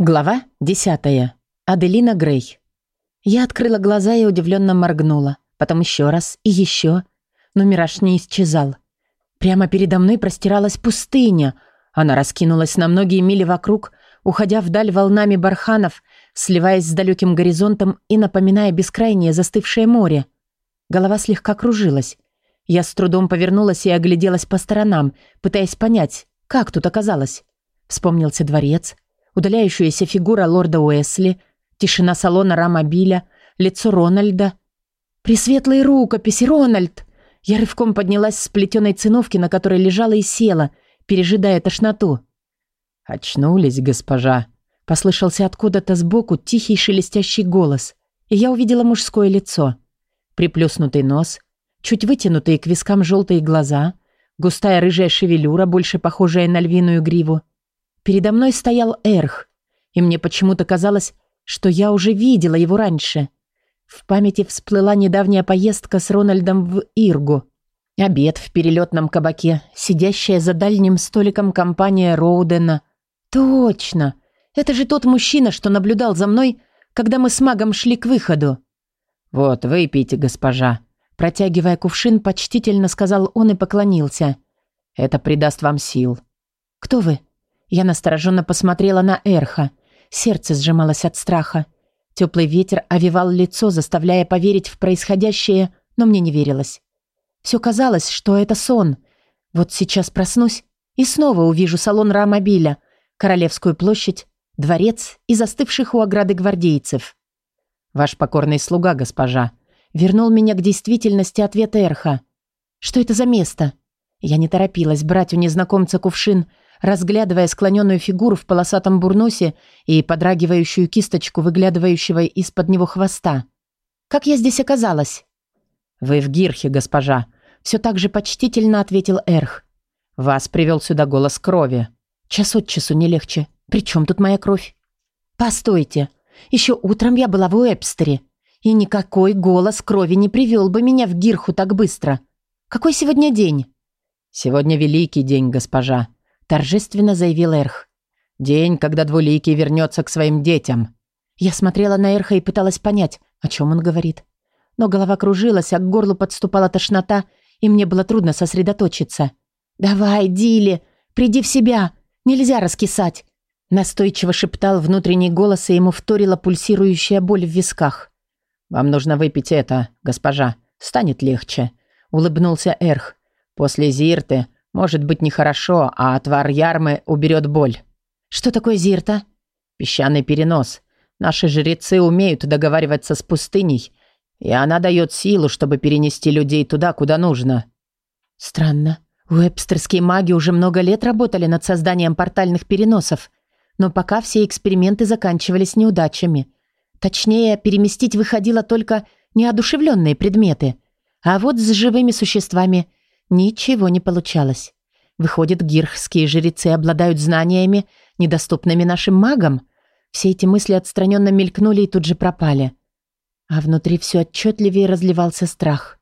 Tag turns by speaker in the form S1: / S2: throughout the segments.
S1: Глава 10. Аделина Грей. Я открыла глаза и удивленно моргнула. Потом еще раз и еще. Но мираж не исчезал. Прямо передо мной простиралась пустыня. Она раскинулась на многие мили вокруг, уходя вдаль волнами барханов, сливаясь с далеким горизонтом и напоминая бескрайнее застывшее море. Голова слегка кружилась. Я с трудом повернулась и огляделась по сторонам, пытаясь понять, как тут оказалось. Вспомнился дворец — удаляющаяся фигура лорда Уэсли, тишина салона Рамобиля, лицо Рональда. «Пресветлые рукописи, Рональд!» Я рывком поднялась с плетеной циновки, на которой лежала и села, пережидая тошноту.
S2: «Очнулись, госпожа!» Послышался откуда-то сбоку тихий шелестящий голос, и я увидела мужское лицо. Приплюснутый нос, чуть вытянутые к вискам желтые глаза, густая рыжая шевелюра, больше похожая на львиную гриву, Передо мной стоял Эрх, и мне почему-то казалось, что я уже видела его раньше. В памяти всплыла недавняя поездка с Рональдом в Иргу. Обед в перелетном кабаке, сидящая за дальним столиком компания Роудена. Точно! Это же тот мужчина, что наблюдал за мной, когда мы с магом шли к выходу. «Вот, выпейте, госпожа», Протягивая кувшин, почтительно сказал он и поклонился. «Это придаст вам сил». «Кто вы?» Я настороженно посмотрела на Эрха. Сердце сжималось от страха. Теплый ветер овивал лицо, заставляя поверить в происходящее, но мне не верилось. Все казалось, что это сон. Вот сейчас проснусь и снова увижу салон Рамобиля, Королевскую площадь, дворец и застывших у ограды гвардейцев. «Ваш покорный слуга, госпожа», вернул меня к действительности ответ Эрха. «Что это за место?» Я не торопилась брать у незнакомца кувшин, разглядывая склоненную фигуру в полосатом бурносе и подрагивающую кисточку, выглядывающего из-под него хвоста. «Как я здесь оказалась?» «Вы в Гирхе, госпожа», — все так же почтительно ответил Эрх. «Вас привел сюда голос крови. Час от часу не легче. Причем тут моя кровь?» «Постойте. Еще утром я была в Уэбстере, и никакой голос крови не привел бы меня в Гирху так быстро. Какой сегодня день?» «Сегодня великий день, госпожа», торжественно заявил Эрх. «День, когда Двуликий вернется к своим детям». Я смотрела на Эрха и пыталась понять, о чем он говорит. Но голова кружилась, а к горлу подступала тошнота, и мне было трудно сосредоточиться. «Давай, Дили, приди в себя, нельзя раскисать!» Настойчиво шептал внутренний голос, и ему вторила пульсирующая боль в висках. «Вам нужно выпить это, госпожа. Станет легче», — улыбнулся Эрх. «После Зирты может быть нехорошо, а отвар ярмы уберет боль. Что такое зирта? Песчаный перенос. Наши жрецы умеют договариваться с пустыней, и она дает силу, чтобы перенести людей туда, куда нужно. Странно. Уэбстерские маги уже много лет работали над созданием портальных переносов, но пока все эксперименты заканчивались неудачами. Точнее, переместить выходило только неодушевленные предметы. А вот с живыми существами Ничего не получалось. Выходит, гирхские жрецы обладают знаниями, недоступными нашим магам? Все эти мысли отстраненно мелькнули и тут же пропали. А внутри все отчетливее разливался страх.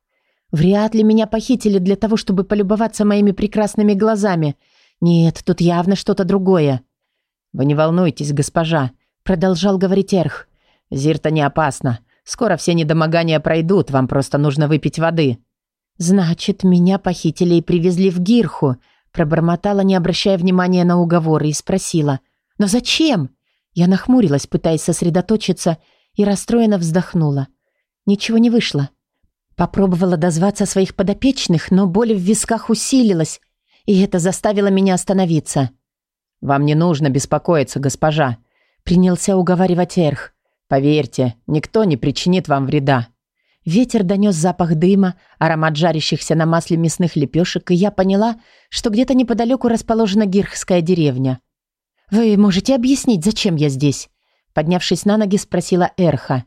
S2: Вряд ли меня похитили для того, чтобы полюбоваться моими прекрасными глазами. Нет, тут явно что-то другое. «Вы не волнуйтесь, госпожа», — продолжал говорить Эрх. «Зирта не опасна. Скоро все недомогания пройдут, вам просто нужно выпить воды». «Значит, меня похитили и привезли в Гирху», пробормотала, не обращая внимания на уговоры, и спросила. «Но зачем?» Я нахмурилась, пытаясь сосредоточиться, и расстроенно вздохнула. Ничего не вышло. Попробовала дозваться своих подопечных, но боль в висках усилилась, и это заставило меня остановиться. «Вам не нужно беспокоиться, госпожа», — принялся уговаривать Эрх. «Поверьте, никто не причинит вам вреда». Ветер донес запах дыма, аромат жарящихся на масле мясных лепешек, и я поняла, что где-то неподалеку расположена гирхская деревня. «Вы можете объяснить, зачем я здесь?» Поднявшись на ноги, спросила Эрха.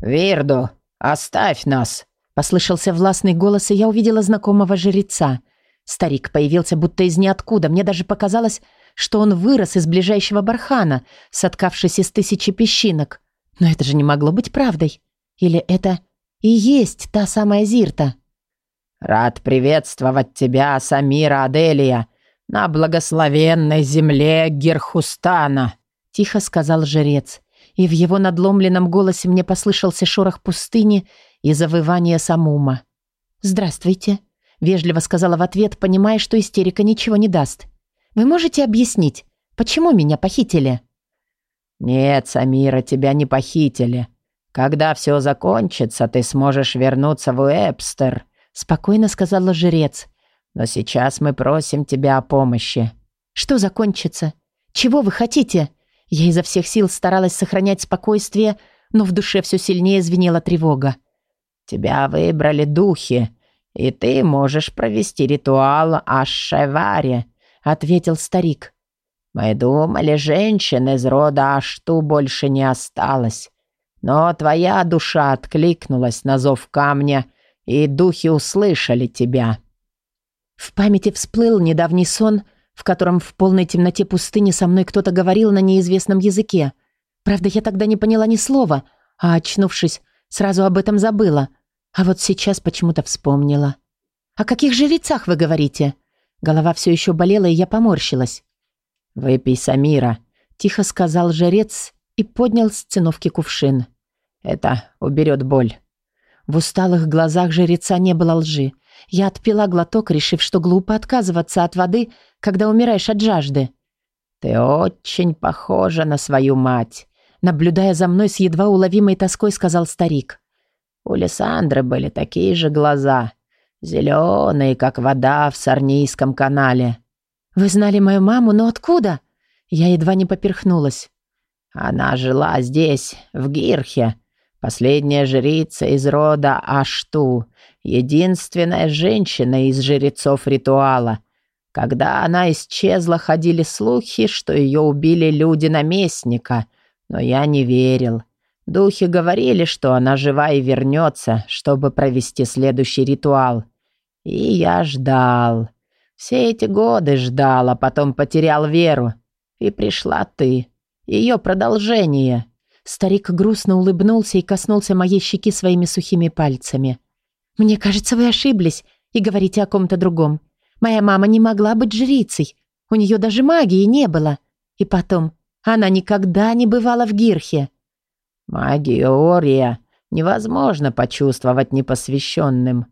S3: «Вирду, оставь нас!»
S1: Послышался властный голос, и я увидела знакомого жреца. Старик появился будто из ниоткуда. Мне даже показалось, что он вырос из ближайшего бархана, соткавшись из тысячи песчинок. Но это же не могло быть правдой. Или это и есть та самая Зирта.
S3: «Рад приветствовать тебя, Самира Аделия, на благословенной земле Герхустана»,
S1: тихо сказал жрец. И в его надломленном голосе мне послышался шорох пустыни и завывание самума. «Здравствуйте», — вежливо сказала в ответ, понимая, что истерика ничего не даст. «Вы можете объяснить, почему меня похитили?»
S3: «Нет, Самира, тебя не похитили. Когда все закончится, ты сможешь вернуться в Уэбстер», — спокойно сказала жрец. «Но сейчас мы просим тебя о помощи».
S1: «Что закончится? Чего вы хотите?» Я изо всех сил старалась сохранять спокойствие, но в душе все сильнее звенела тревога.
S3: «Тебя выбрали духи, и ты можешь провести ритуал Ашшеваре», — ответил старик. «Мы думали, женщин из рода Ашту больше не осталось. Но твоя душа откликнулась на зов камня, и духи услышали тебя».
S1: В памяти всплыл недавний сон, в котором в полной темноте пустыни со мной кто-то говорил на неизвестном языке. Правда, я тогда не поняла ни слова, а, очнувшись, сразу об этом забыла. А вот сейчас почему-то вспомнила. «О каких жрецах вы говорите?» Голова все еще болела, и я поморщилась.
S3: «Выпей Самира», — тихо сказал жрец и поднял с циновки кувшин. «Это уберет боль».
S1: В усталых глазах жреца не было лжи. Я отпила глоток, решив, что глупо отказываться от воды, когда умираешь от жажды.
S3: «Ты очень похожа на свою мать», —
S1: наблюдая за мной с едва уловимой тоской, сказал старик.
S3: «У Лиссандры были такие же глаза, зеленые, как вода в Сарнийском канале».
S1: «Вы знали мою маму, но откуда?» Я едва не поперхнулась.
S3: «Она жила здесь, в Гирхе. Последняя жрица из рода Ашту. Единственная женщина из жрецов ритуала. Когда она исчезла, ходили слухи, что ее убили люди наместника. Но я не верил. Духи говорили, что она жива и вернется, чтобы провести следующий ритуал. И я ждал. Все эти годы ждал, а потом потерял веру. И пришла ты. Ее продолжение».
S1: Старик грустно улыбнулся и коснулся моей щеки своими сухими пальцами. «Мне кажется, вы ошиблись и говорите о ком-то другом. Моя мама не могла быть жрицей. У нее даже магии не было. И потом, она никогда не бывала в Гирхе».
S3: «Магию Ория невозможно почувствовать непосвященным».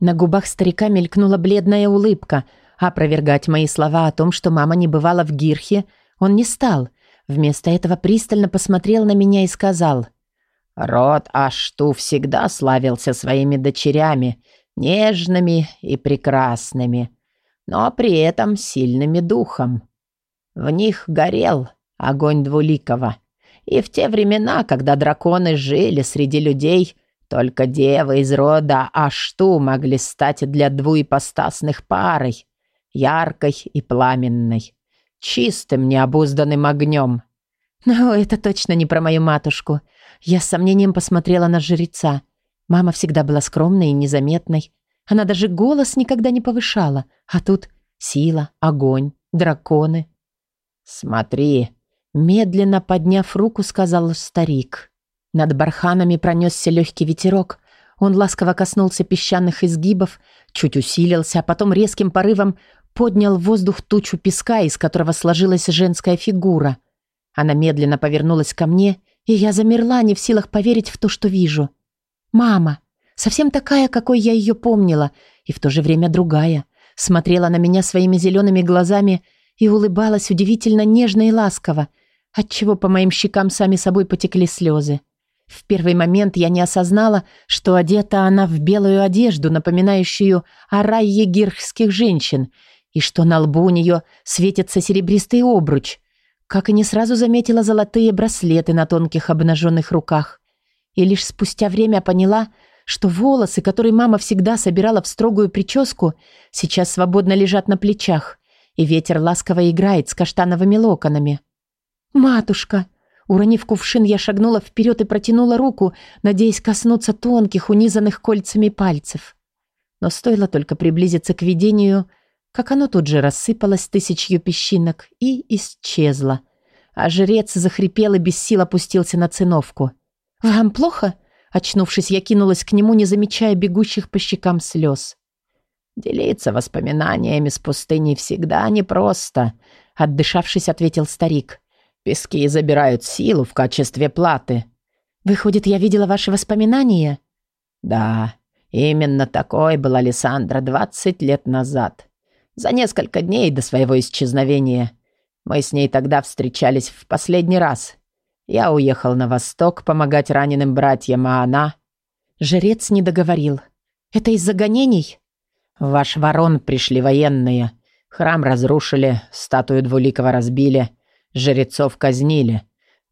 S1: На губах старика мелькнула бледная улыбка – Опровергать мои слова о том, что мама не бывала в Гирхе, он не стал. Вместо этого пристально посмотрел на меня и сказал.
S3: «Род Ашту всегда славился своими дочерями, нежными и прекрасными, но при этом сильными духом. В них горел огонь двуликого. И в те времена, когда драконы жили среди людей, только девы из рода Ашту могли стать для двуепостасных парой яркой и пламенной, чистым необузданным огнем.
S1: Но это точно не про мою матушку. Я с сомнением посмотрела на жреца. Мама всегда была скромной и незаметной. Она даже голос никогда не повышала. А тут сила, огонь, драконы.
S3: «Смотри», —
S1: медленно подняв руку, сказал старик. Над барханами пронесся легкий ветерок. Он ласково коснулся песчаных изгибов, чуть усилился, а потом резким порывом поднял в воздух тучу песка, из которого сложилась женская фигура. Она медленно повернулась ко мне, и я замерла, не в силах поверить в то, что вижу. Мама, совсем такая, какой я ее помнила, и в то же время другая, смотрела на меня своими зелеными глазами и улыбалась удивительно нежно и ласково, отчего по моим щекам сами собой потекли слезы. В первый момент я не осознала, что одета она в белую одежду, напоминающую о райе гирхских женщин, и что на лбу у нее светится серебристый обруч, как и не сразу заметила золотые браслеты на тонких обнаженных руках. И лишь спустя время поняла, что волосы, которые мама всегда собирала в строгую прическу, сейчас свободно лежат на плечах, и ветер ласково играет с каштановыми локонами. «Матушка!» Уронив кувшин, я шагнула вперед и протянула руку, надеясь коснуться тонких, унизанных кольцами пальцев. Но стоило только приблизиться к видению, как оно тут же рассыпалось тысячью песчинок и исчезло. А жрец захрипел и без сил опустился на циновку. «Вам плохо?» Очнувшись, я кинулась к нему, не замечая бегущих по щекам слез.
S3: «Делиться воспоминаниями с пустыней всегда непросто», — отдышавшись, ответил старик. Пески забирают силу в качестве платы.
S1: Выходит, я видела ваши воспоминания?
S3: Да, именно такой была Александра 20 лет назад. За несколько дней до своего исчезновения. Мы с ней тогда встречались в последний раз. Я уехал на восток помогать раненым братьям, а она...
S1: Жрец не договорил. Это из-за гонений?
S3: В ваш ворон пришли военные. Храм разрушили, статую двуликого разбили, жрецов казнили.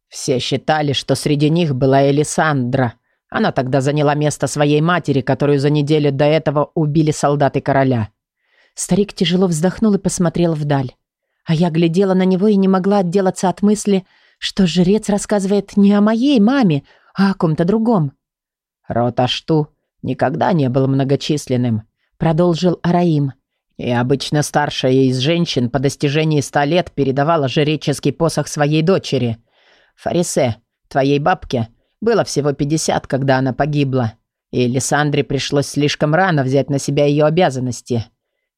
S3: Все считали, что среди них была Элисандра. Она тогда заняла место своей матери, которую за неделю до этого убили солдаты короля.
S1: Старик тяжело вздохнул и посмотрел вдаль. А я глядела на него и не могла отделаться от мысли, что жрец рассказывает не о моей маме, а о ком-то другом.
S3: «Род Ашту никогда не был многочисленным», — продолжил Араим. «И обычно старшая из женщин по достижении ста лет передавала жреческий посох своей дочери. Фарисе, твоей бабке, было всего пятьдесят, когда она погибла, и Лиссандре пришлось слишком рано взять на себя ее обязанности.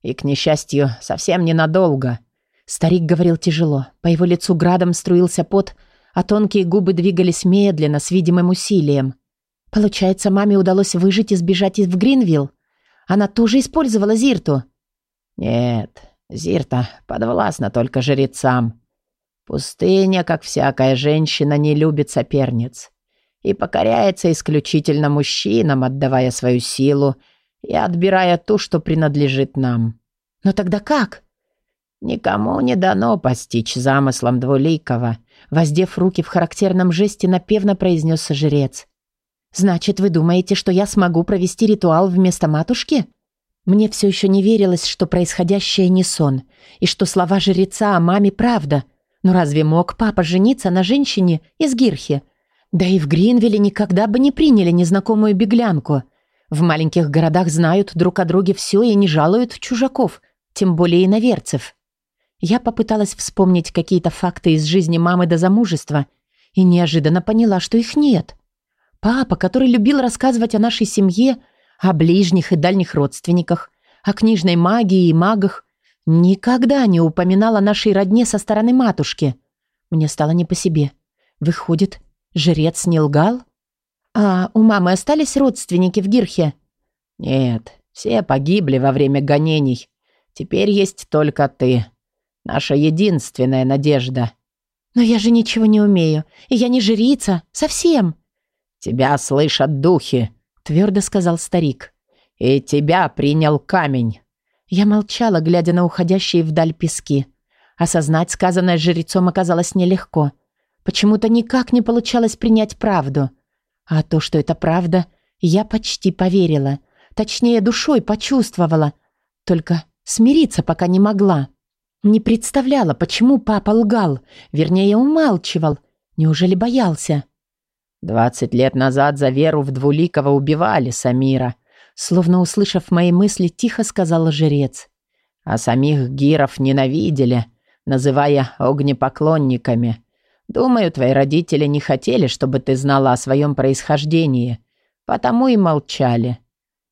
S3: И, к несчастью, совсем ненадолго».
S1: Старик говорил тяжело. По его лицу градом струился пот, а тонкие губы двигались медленно, с видимым усилием. Получается, маме удалось выжить и сбежать в Гринвилл? Она тоже использовала Зирту?
S3: Нет, Зирта подвластна только жрецам. Пустыня, как всякая женщина, не любит соперниц и покоряется исключительно мужчинам, отдавая свою силу и отбирая ту, что принадлежит нам.
S1: Но тогда как?
S3: Никому не дано постичь замыслом двуликого, воздев руки в характерном жесте, напевно произнес жрец.
S1: «Значит, вы думаете, что я смогу провести ритуал вместо матушки?» Мне все еще не верилось, что происходящее не сон, и что слова жреца о маме правда. Но разве мог папа жениться на женщине из Гирхи? Да и в Гринвилле никогда бы не приняли незнакомую беглянку. В маленьких городах знают друг о друге все и не жалуют чужаков, тем более иноверцев. Я попыталась вспомнить какие-то факты из жизни мамы до замужества и неожиданно поняла, что их нет. Папа, который любил рассказывать о нашей семье, о ближних и дальних родственниках, о книжной магии и магах, никогда не упоминал о нашей родне со стороны матушки. Мне стало не по себе. Выходит, жрец не лгал? А у мамы остались родственники в Гирхе?
S3: Нет, все погибли во время гонений. Теперь есть только ты. Наша единственная надежда.
S1: Но я же ничего не умею, и я не жрица, совсем.
S3: Тебя слышат духи, твердо сказал старик. И тебя принял камень.
S1: Я молчала, глядя на уходящие вдаль пески. Осознать сказанное жрецом оказалось нелегко. Почему-то никак не получалось принять правду. А то, что это правда, я почти поверила. Точнее, душой почувствовала. Только смириться пока не могла. Не представляла, почему папа лгал, вернее, умалчивал. Неужели боялся?
S3: «Двадцать лет назад за веру в Двуликого убивали Самира»,
S1: словно услышав мои мысли, тихо сказал жрец.
S3: «А самих гиров ненавидели, называя огнепоклонниками. Думаю, твои родители не хотели, чтобы ты знала о своем происхождении, потому и молчали».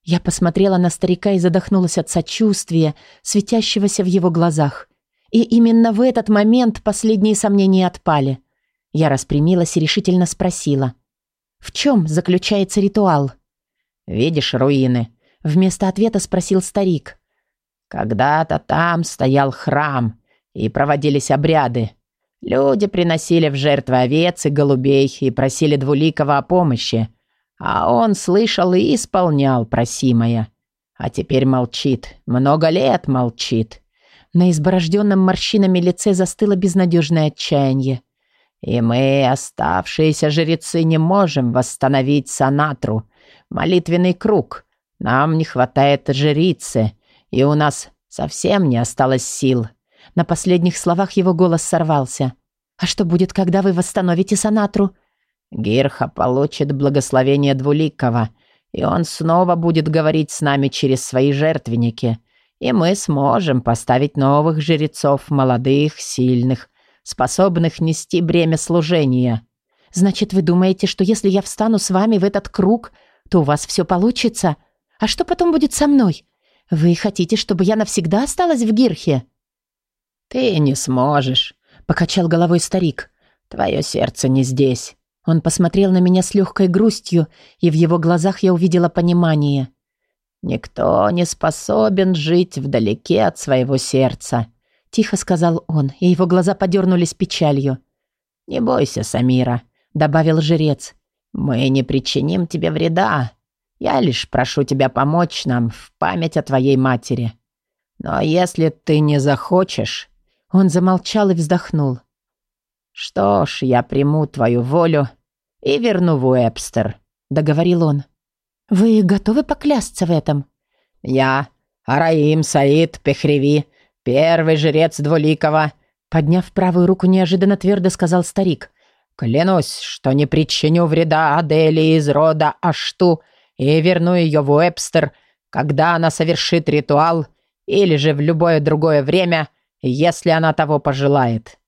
S1: Я посмотрела на старика и задохнулась от сочувствия, светящегося в его глазах. И именно в этот момент последние сомнения отпали. Я распрямилась и решительно спросила. «В чем заключается ритуал?»
S3: «Видишь руины?»
S1: Вместо ответа спросил старик.
S3: «Когда-то там стоял храм, и проводились обряды. Люди приносили в жертвы овец и голубей и просили Двуликого о помощи, а он слышал и исполнял просимое. А теперь молчит, много лет молчит.
S1: На изборожденном морщинами лице застыло безнадежное отчаяние.
S3: «И мы, оставшиеся жрецы, не можем восстановить Санатру, молитвенный круг. Нам не хватает жрицы, и у нас совсем не осталось сил».
S1: На последних словах его голос сорвался. «А что будет, когда вы восстановите Санатру?»
S3: «Гирха получит благословение Двуликова, и он снова будет говорить с нами через свои жертвенники и мы сможем поставить новых жрецов, молодых, сильных, способных нести бремя служения.
S1: Значит, вы думаете, что если я встану с вами в этот круг, то у вас все получится? А что потом будет со мной? Вы хотите, чтобы я навсегда осталась в Гирхе?
S3: Ты не сможешь,
S1: покачал головой старик.
S3: Твое сердце не здесь».
S1: Он посмотрел на меня с легкой грустью, и в его глазах я увидела понимание.
S3: «Никто не способен жить вдалеке от своего сердца», —
S1: тихо сказал он, и его глаза подернулись печалью.
S3: «Не бойся, Самира», — добавил жрец. «Мы не причиним тебе вреда. Я лишь прошу тебя помочь нам в память о твоей матери. Но если ты не захочешь...»
S1: Он замолчал и вздохнул.
S3: «Что ж, я приму твою волю и верну в Уэбстер», — договорил он.
S1: «Вы готовы поклясться в этом?»
S3: «Я, Араим Саид Пехреви, первый жрец Двуликова»,
S1: подняв правую руку, неожиданно твердо сказал старик.
S3: «Клянусь, что не причиню вреда Адели из рода Ашту и верну ее в Уэбстер, когда она совершит ритуал или же в любое другое время, если она того пожелает».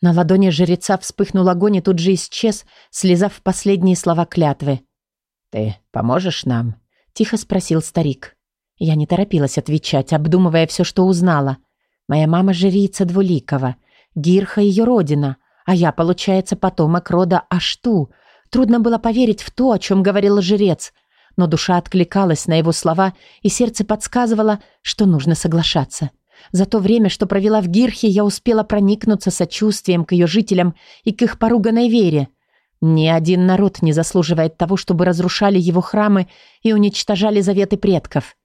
S1: На ладони жреца вспыхнул огонь и тут же исчез, слезав последние слова клятвы.
S3: «Ты поможешь нам?»
S1: – тихо спросил старик. Я не торопилась отвечать, обдумывая все, что узнала. Моя мама жрица Двуликова, Гирха ее родина, а я, получается, потомок рода Ашту. Трудно было поверить в то, о чем говорил жрец, но душа откликалась на его слова, и сердце подсказывало, что нужно соглашаться. За то время, что провела в Гирхе, я успела проникнуться сочувствием к ее жителям и к их поруганной вере. Ни один народ не заслуживает того, чтобы разрушали его храмы и уничтожали заветы предков.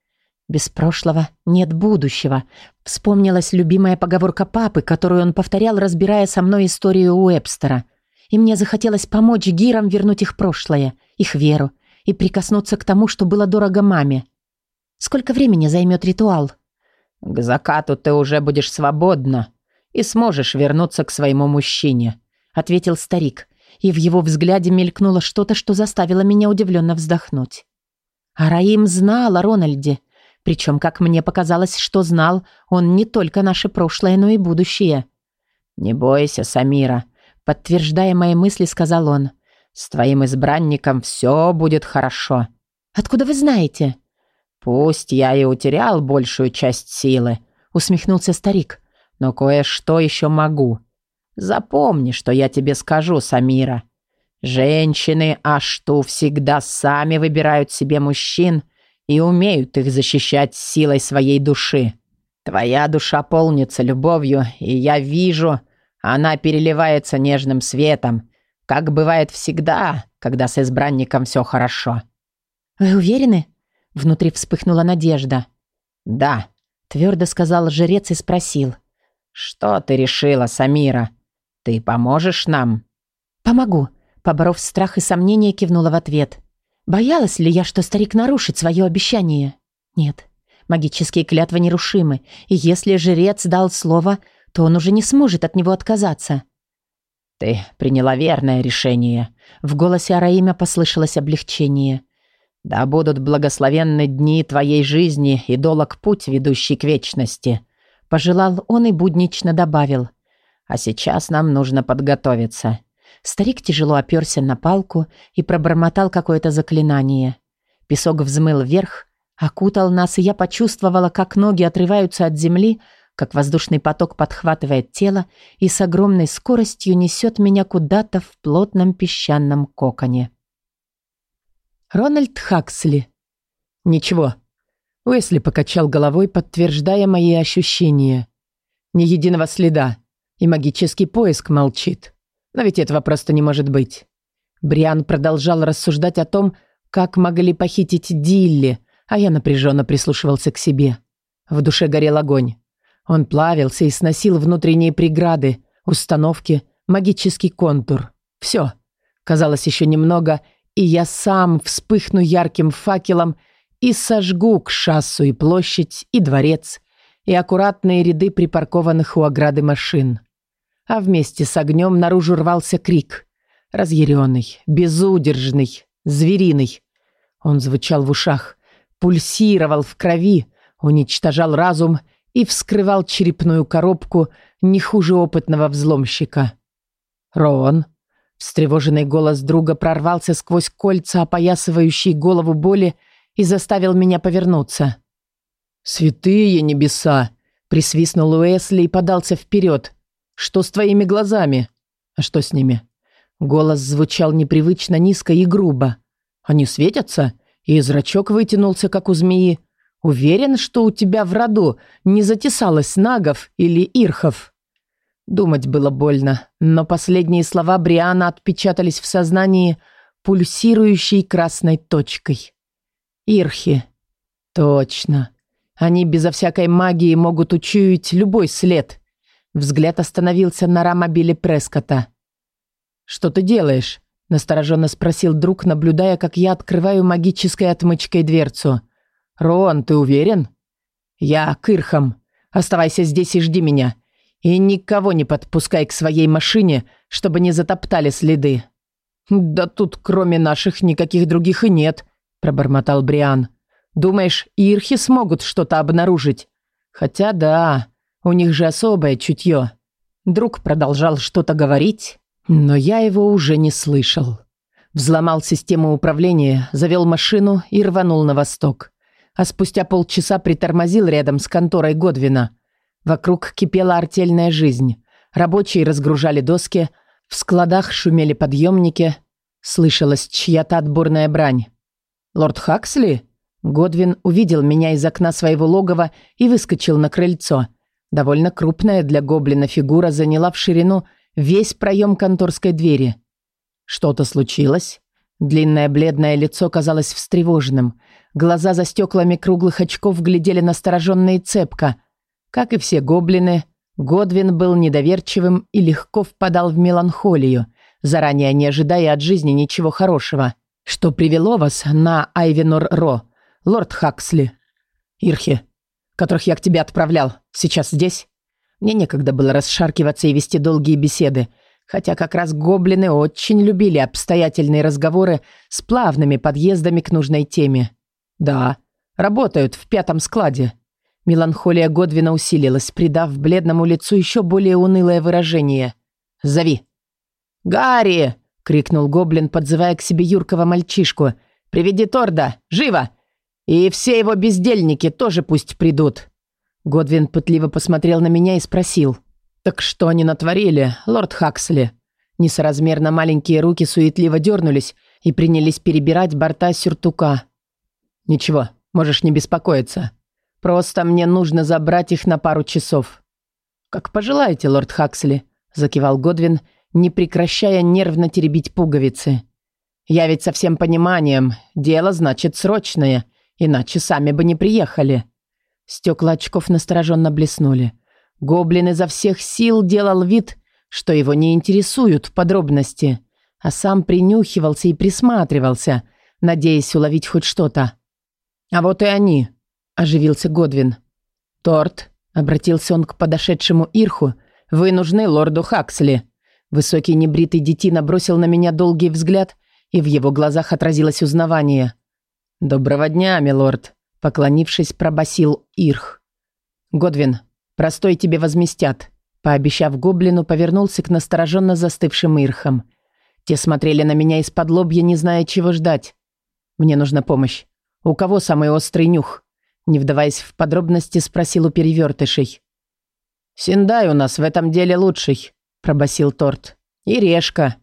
S1: Без прошлого нет будущего. Вспомнилась любимая поговорка папы, которую он повторял, разбирая со мной историю Уэбстера. И мне захотелось помочь гирам вернуть их прошлое, их веру и прикоснуться к тому, что было дорого маме. Сколько времени займет ритуал?
S3: К закату ты уже будешь свободна и сможешь вернуться к своему мужчине, ответил старик, и в его взгляде мелькнуло что-то, что заставило меня удивленно вздохнуть.
S1: А Раим знал о Рональде, причем, как мне показалось, что знал он не только наше прошлое, но и будущее.
S3: «Не бойся, Самира», — подтверждая мои мысли, сказал он. «С твоим избранником все будет хорошо».
S1: «Откуда вы знаете?»
S3: «Пусть я и утерял большую часть силы», — усмехнулся старик, «но кое-что еще могу. Запомни, что я тебе скажу, Самира. Женщины Ашту всегда сами выбирают себе мужчин и умеют их защищать силой своей души. Твоя душа полнится любовью, и я вижу, она переливается нежным светом, как бывает всегда, когда с избранником все хорошо».
S1: «Вы уверены?» Внутри вспыхнула надежда.
S3: «Да», —
S1: твердо сказал жрец и спросил.
S3: «Что ты решила, Самира? Ты поможешь нам?»
S1: «Помогу», — поборов страх и сомнение, кивнула в ответ. «Боялась ли я, что старик нарушит свое обещание?» «Нет». Магические клятвы нерушимы, и если жрец дал слово, то он уже не сможет от него отказаться.
S3: «Ты приняла верное решение».
S1: В голосе Араима послышалось облегчение.
S3: Да будут благословенны дни твоей жизни и долог путь, ведущий к вечности», — пожелал он и буднично добавил. «А сейчас нам нужно подготовиться».
S1: Старик тяжело оперся на палку и пробормотал какое-то заклинание. Песок взмыл вверх, окутал нас, и я почувствовала, как ноги отрываются от земли, как воздушный поток подхватывает тело и с огромной скоростью несет меня куда-то в плотном песчаном коконе. Рональд Хаксли.
S2: Ничего. Уэсли покачал головой, подтверждая мои ощущения. Ни единого следа. И магический поиск молчит. Но ведь этого просто не может быть. Бриан продолжал рассуждать о том, как могли похитить Дилли, а я напряженно прислушивался к себе. В душе горел огонь. Он плавился и сносил внутренние преграды, установки, магический контур. Все. Казалось, еще немного, и я сам вспыхну ярким факелом и сожгу к шассу и площадь, и дворец, и аккуратные ряды припаркованных у ограды машин. А вместе с огнем наружу рвался крик. Разъяренный, безудержный, звериный. Он звучал в ушах, пульсировал в крови, уничтожал разум и вскрывал черепную коробку не хуже опытного взломщика. «Рон», Встревоженный голос друга прорвался сквозь кольца, опоясывающие голову боли, и заставил меня повернуться. «Святые небеса!» — присвистнул Уэсли и подался вперед. «Что с твоими глазами?» А что с ними? Голос звучал непривычно низко и грубо. Они светятся? И зрачок вытянулся, как у змеи. Уверен, что у тебя в роду не затесалось нагов или ирхов? Думать было больно, но последние слова Бриана отпечатались в сознании пульсирующей красной точкой. Ирхи. Точно. Они безо всякой магии могут учуять любой след. Взгляд остановился на рамобиле Прескота. «Что ты делаешь?» – настороженно спросил друг, наблюдая, как я открываю магической отмычкой дверцу. «Рон, ты уверен?» «Я к Ирхам. Оставайся здесь и жди меня. И никого не подпускай к своей машине, чтобы не затоптали следы». «Да тут кроме наших никаких других и нет», – пробормотал Бриан. «Думаешь, Ирхи смогут что-то обнаружить? Хотя да, у них же особое чутье». Друг продолжал что-то говорить, но я его уже не слышал. Взломал систему управления, завел машину и рванул на восток. А спустя полчаса притормозил рядом с конторой Годвина. Вокруг кипела артельная жизнь. Рабочие разгружали доски, в складах шумели подъемники. Слышалась чья-то отборная брань. «Лорд Хаксли?» Годвин увидел меня из окна своего логова и выскочил на крыльцо. Довольно крупная для гоблина фигура заняла в ширину весь проем конторской двери. Что-то случилось? Длинное бледное лицо казалось встревоженным. Глаза за стеклами круглых очков глядели настороженно цепко. Как и все гоблины, Годвин был недоверчивым и легко впадал в меланхолию, заранее не ожидая от жизни ничего хорошего. Что привело вас на Айвенор-Ро, лорд Хаксли? Ирхи, которых я к тебе отправлял, сейчас здесь? Мне некогда было расшаркиваться и вести долгие беседы, хотя как раз гоблины очень любили обстоятельные разговоры с плавными подъездами к нужной теме. Да, работают в пятом складе. Меланхолия Годвина усилилась, придав бледному лицу еще более унылое выражение. «Зови!» «Гарри!» — крикнул гоблин, подзывая к себе юркого мальчишку. «Приведи Торда! Живо! И все его бездельники тоже пусть придут!» Годвин пытливо посмотрел на меня и спросил. «Так что они натворили, лорд Хаксли?» Несоразмерно маленькие руки суетливо дернулись и принялись перебирать борта сюртука. «Ничего, можешь не беспокоиться. Просто мне нужно забрать их на пару часов». «Как пожелаете, лорд Хаксли», – закивал Годвин, не прекращая нервно теребить пуговицы. «Я ведь со всем пониманием, дело значит срочное, иначе сами бы не приехали». Стекла очков настороженно блеснули. Гоблин изо всех сил делал вид, что его не интересуют подробности, а сам принюхивался и присматривался, надеясь уловить хоть что-то. «А вот и они», — оживился Годвин. «Торт», — обратился он к подошедшему Ирху, — «вы нужны лорду Хаксли». Высокий небритый детина бросил на меня долгий взгляд, и в его глазах отразилось узнавание. «Доброго дня, милорд», Поклонившись, пробасил Ирх. «Годвин, простой тебе возместят», пообещав гоблину, повернулся к настороженно застывшим Ирхам. Те смотрели на меня из-под лобья, не зная, чего ждать. «Мне нужна помощь. У кого самый острый нюх?» Не вдаваясь в подробности, спросил у перевертышей. «Синдай у нас в этом деле лучший», – пробасил Торт. «И Решка».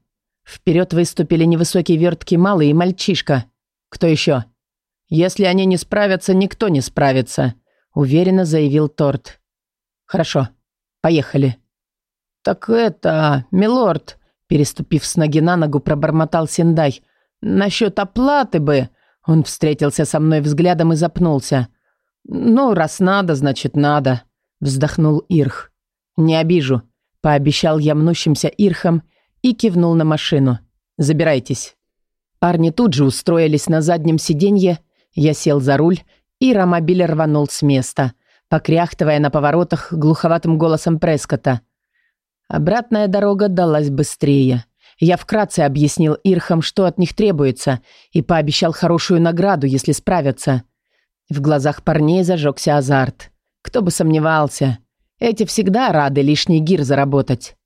S2: Вперед выступили невысокий верткий малый и мальчишка. «Кто еще?» «Если они не справятся, никто не справится», — уверенно заявил Торт. «Хорошо, поехали». «Так это, милорд», — переступив с ноги на ногу, пробормотал Синдай. «Насчет оплаты бы...» Он встретился со мной взглядом и запнулся. «Ну, раз надо, значит надо», — вздохнул Ирх. «Не обижу», — пообещал я мнущимся Ирхам и кивнул на машину. «Забирайтесь». Парни тут же устроились на заднем сиденье я сел за руль, и ромобиль рванул с места, покряхтывая на поворотах глуховатым голосом Прескота. Обратная дорога далась быстрее. Я вкратце объяснил Ирхам, что от них требуется, и пообещал хорошую награду, если справятся. В глазах парней зажегся азарт. Кто бы сомневался. Эти всегда рады лишний гир заработать.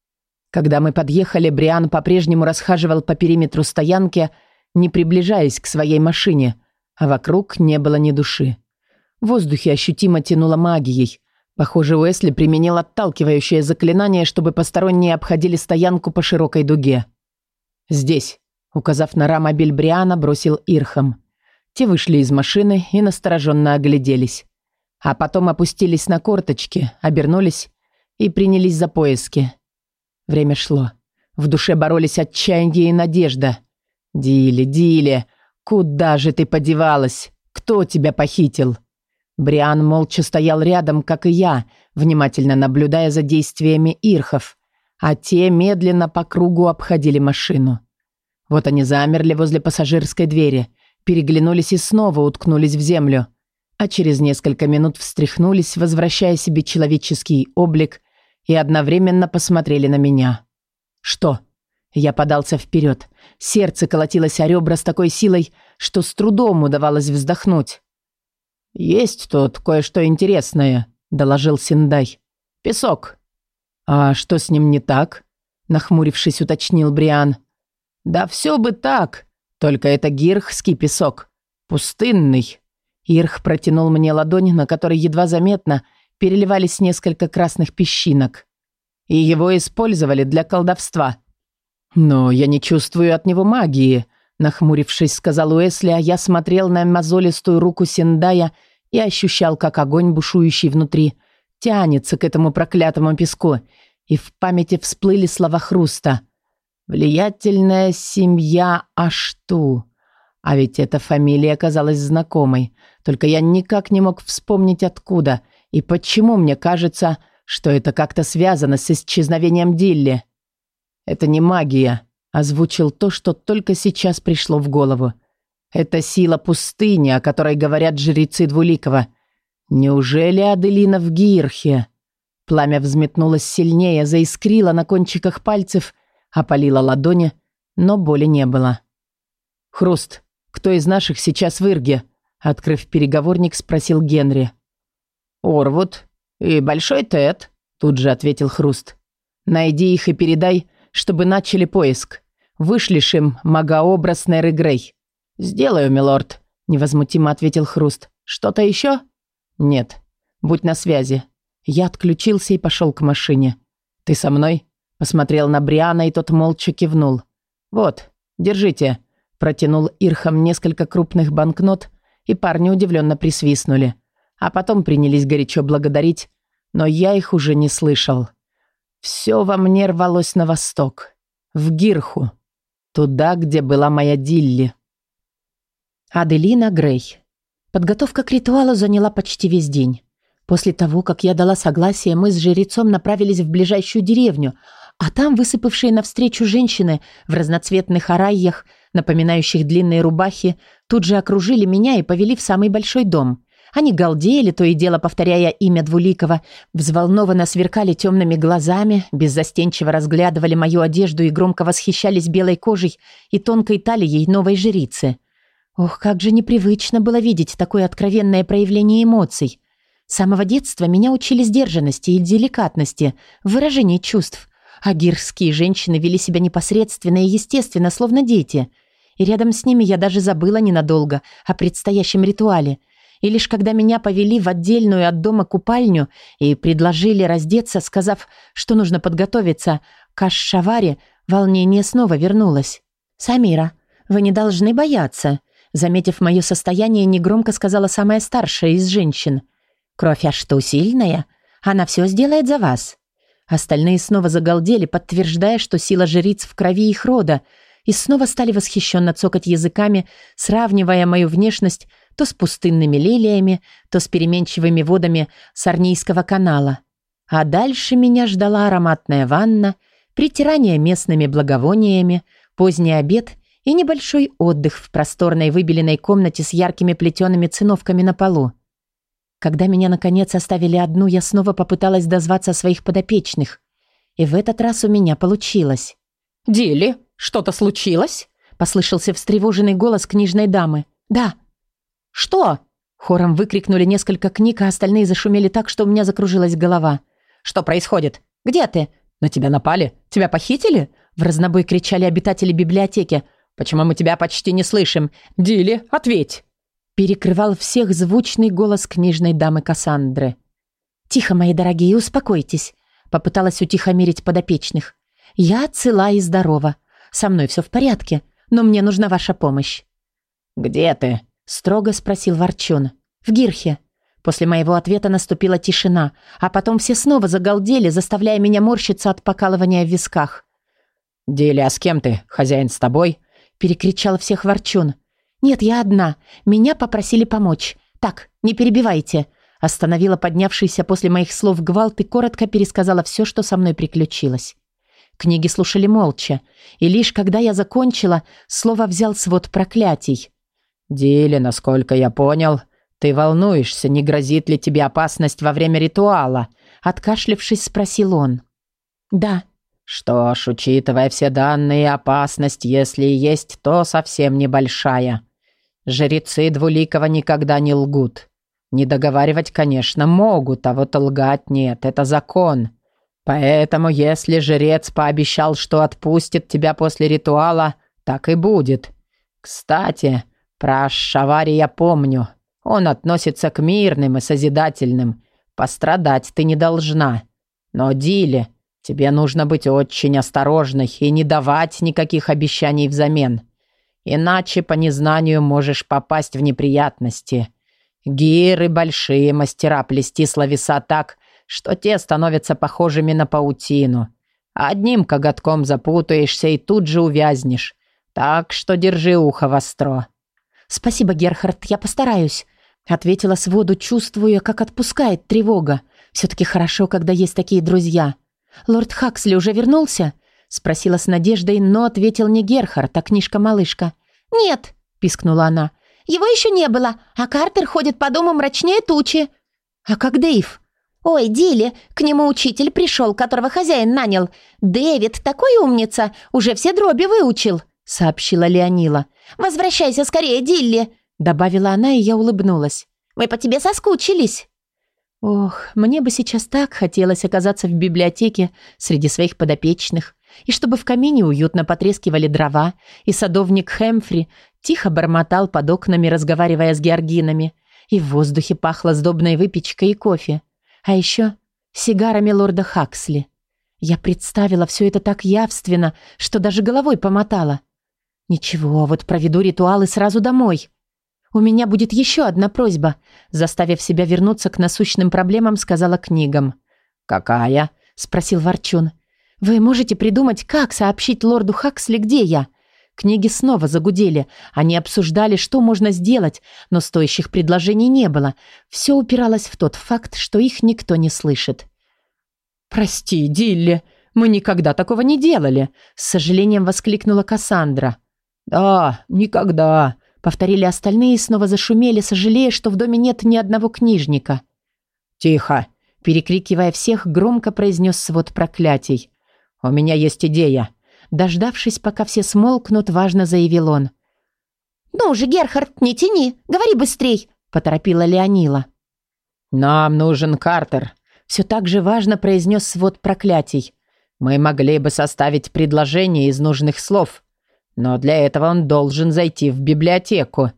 S2: Когда мы подъехали, Бриан по-прежнему расхаживал по периметру стоянки, не приближаясь к своей машине – а вокруг не было ни души. В воздухе ощутимо тянуло магией, Похоже, Уэсли применил отталкивающее заклинание, чтобы посторонние обходили стоянку по широкой дуге. «Здесь», — указав на рамобиль Бриана, бросил Ирхам. Те вышли из машины и настороженно огляделись. А потом опустились на корточки, обернулись и принялись за поиски. Время шло. В душе боролись отчаяние и надежда. «Дили, Дили, куда же ты подевалась? Кто тебя похитил?» Бриан молча стоял рядом, как и я, внимательно наблюдая за действиями ирхов, а те медленно по кругу обходили машину. Вот они замерли возле пассажирской двери, переглянулись и снова уткнулись в землю, а через несколько минут встряхнулись, возвращая себе человеческий облик и одновременно посмотрели на меня. «Что?» Я подался вперед. Сердце колотилось о ребра с такой силой, что с трудом удавалось вздохнуть. «Есть тут кое-что интересное», — доложил Синдай. «Песок». «А что с ним не так?» — нахмурившись, уточнил Бриан. «Да все бы так, только это гирхский песок. Пустынный». Ирх протянул мне ладонь, на которой едва заметно переливались несколько красных песчинок. И его использовали для колдовства. «Но я не чувствую от него магии», Нахмурившись, сказал Уэсли, а я смотрел на мозолистую руку Сендая и ощущал, как огонь, бушующий внутри, тянется к этому проклятому песку. И в памяти всплыли слова Хруста. «Влиятельная семья Ашту». А ведь эта фамилия оказалась знакомой. Только я никак не мог вспомнить откуда и почему мне кажется, что это как-то связано с исчезновением Дилли. Это не магия, Озвучил то, что только сейчас пришло в голову. Это сила пустыни, о которой говорят жрецы Двуликова. Неужели Аделина в Гирхе? Пламя взметнулось сильнее, заискрило на кончиках пальцев, опалило ладони, но боли не было. «Хруст, кто из наших сейчас в Ирге?» Открыв переговорник, спросил Генри. «Орвуд и Большой Тед», тут же ответил Хруст. «Найди их и передай, чтобы начали поиск. Вышлишь им магообраз Неры Грей». «Сделаю, милорд», — невозмутимо ответил Хруст. «Что-то еще?» «Нет. Будь на связи». Я отключился и пошел к машине. «Ты со мной?» Посмотрел на Бриана, и тот молча кивнул. «Вот, держите». Протянул Ирхам несколько крупных банкнот, и парни удивленно присвистнули. А потом принялись горячо благодарить, но я их уже не слышал. Все во мне рвалось на восток, в Гирху. Туда, где была моя Дилли.
S1: Аделина Грей. Подготовка к ритуалу заняла почти весь день. После того, как я дала согласие, мы с жрецом направились в ближайшую деревню, а там высыпавшие навстречу женщины в разноцветных арайях, напоминающих длинные рубахи, тут же окружили меня и повели в самый большой дом. Они галдели, то и дело повторяя имя Двуликова, взволнованно сверкали темными глазами, беззастенчиво разглядывали мою одежду и громко восхищались белой кожей и тонкой талией новой жрицы. Ох, как же непривычно было видеть такое откровенное проявление эмоций. С самого детства меня учили сдержанности и деликатности в выражении чувств, а гирские женщины вели себя непосредственно и естественно, словно дети. И рядом с ними я даже забыла ненадолго о предстоящем ритуале – и лишь когда меня повели в отдельную от дома купальню и предложили раздеться, сказав, что нужно подготовиться к аш-шаваре, волнение снова вернулось. «Самира, вы не должны бояться», заметив мое состояние, негромко сказала самая старшая из женщин. «Кровь аж что сильная? Она все сделает за вас». Остальные снова загалдели, подтверждая, что сила жриц в крови их рода, и снова стали восхищенно цокать языками, сравнивая мою внешность то с пустынными лилиями, то с переменчивыми водами Сарнийского канала. А дальше меня ждала ароматная ванна, притирание местными благовониями, поздний обед и небольшой отдых в просторной выбеленной комнате с яркими плетеными циновками на полу. Когда меня, наконец, оставили одну, я снова попыталась дозваться своих подопечных. И в этот раз у меня получилось.
S2: «Дили, что-то случилось?» — послышался встревоженный голос книжной дамы.
S1: «Да,
S2: «Что?» Хором выкрикнули несколько книг, а остальные зашумели так, что у меня закружилась голова. «Что происходит? Где ты? На тебя напали? Тебя похитили?» В разнобой кричали обитатели библиотеки. «Почему мы тебя почти не слышим? Дили, ответь!» Перекрывал всех звучный голос книжной дамы Кассандры.
S1: «Тихо, мои дорогие, успокойтесь», — попыталась утихомирить подопечных. «Я цела и здорова. Со мной все в порядке, но мне нужна ваша помощь».
S3: «Где ты?»
S1: — строго спросил Ворчун. «В Гирхе». После моего ответа наступила тишина, а потом все снова загалдели, заставляя меня морщиться от покалывания в висках.
S3: «Диля, а с кем ты? Хозяин с тобой?»
S1: — перекричал всех Ворчун. «Нет, я одна. Меня попросили помочь. Так, не перебивайте». Остановила поднявшийся после моих слов гвалт и коротко пересказала все, что со мной приключилось. Книги слушали молча, и лишь когда я закончила, слово взял свод проклятий.
S3: «Диля, насколько я понял, ты волнуешься, не грозит ли тебе опасность во время ритуала?»
S1: Откашлившись, спросил он. «Да».
S3: «Что ж, учитывая все данные, опасность, если и есть, то совсем небольшая. Жрецы Двуликова никогда не лгут. Не договаривать, конечно, могут, а вот лгать нет, это закон. Поэтому, если жрец пообещал, что отпустит тебя после ритуала, так и будет. Кстати, про Шавари я помню. Он относится к мирным и созидательным. Пострадать ты не должна. Но, Диле, тебе нужно быть очень осторожной и не давать никаких обещаний взамен. Иначе по незнанию можешь попасть в неприятности. Гиры большие мастера плести словеса так, что те становятся похожими на паутину. Одним коготком запутаешься и тут же увязнешь. Так что держи ухо востро.
S1: «Спасибо, Герхард, я постараюсь», — ответила своду, чувствуя, как отпускает тревога. «Все-таки хорошо, когда есть такие друзья». «Лорд Хаксли уже вернулся?» — спросила с надеждой, но ответил не Герхард, а книжка-малышка.
S4: «Нет», — пискнула она. «Его еще не было, а Картер ходит по дому мрачнее тучи».
S1: «А как Дэйв?»
S4: «Ой, Дилли, к нему учитель пришел, которого хозяин нанял. Дэвид такой умница, уже все дроби выучил», — сообщила Леонила. «Возвращайся скорее, Дилли!»
S1: Добавила она, и я улыбнулась.
S4: «Мы по тебе соскучились!»
S1: Ох, мне бы сейчас так хотелось оказаться в библиотеке среди своих подопечных, и чтобы в камине уютно потрескивали дрова, и садовник Хэмфри тихо бормотал под окнами, разговаривая с георгинами, и в воздухе пахло сдобной выпечкой и кофе. А еще сигарами лорда Хаксли. Я представила все это так явственно, что даже головой помотала. Ничего, вот проведу ритуалы сразу домой. У меня будет еще одна просьба. Заставив себя вернуться к насущным проблемам, сказала книгам.
S3: «Какая?»
S1: — спросил Ворчун. «Вы можете придумать, как сообщить лорду Хаксли, где я?» Книги снова загудели. Они обсуждали, что можно сделать, но стоящих предложений не было. Все упиралось в тот факт, что их никто не слышит. «Прости, Дилли, мы никогда такого не делали», — с сожалением воскликнула Кассандра.
S3: «Да, никогда», — повторили остальные и снова зашумели, сожалея, что в доме нет ни одного книжника.
S1: «Тихо», — перекрикивая всех, громко произнес свод проклятий.
S3: «У меня есть идея».
S1: Дождавшись, пока все смолкнут, важно заявил он.
S4: «Ну же, Герхард, не тяни, говори быстрей», — поторопила Леонила.
S3: «Нам нужен Картер», —
S1: все так же важно произнес свод проклятий.
S3: «Мы могли бы составить предложение из нужных слов, но для этого он должен зайти в библиотеку.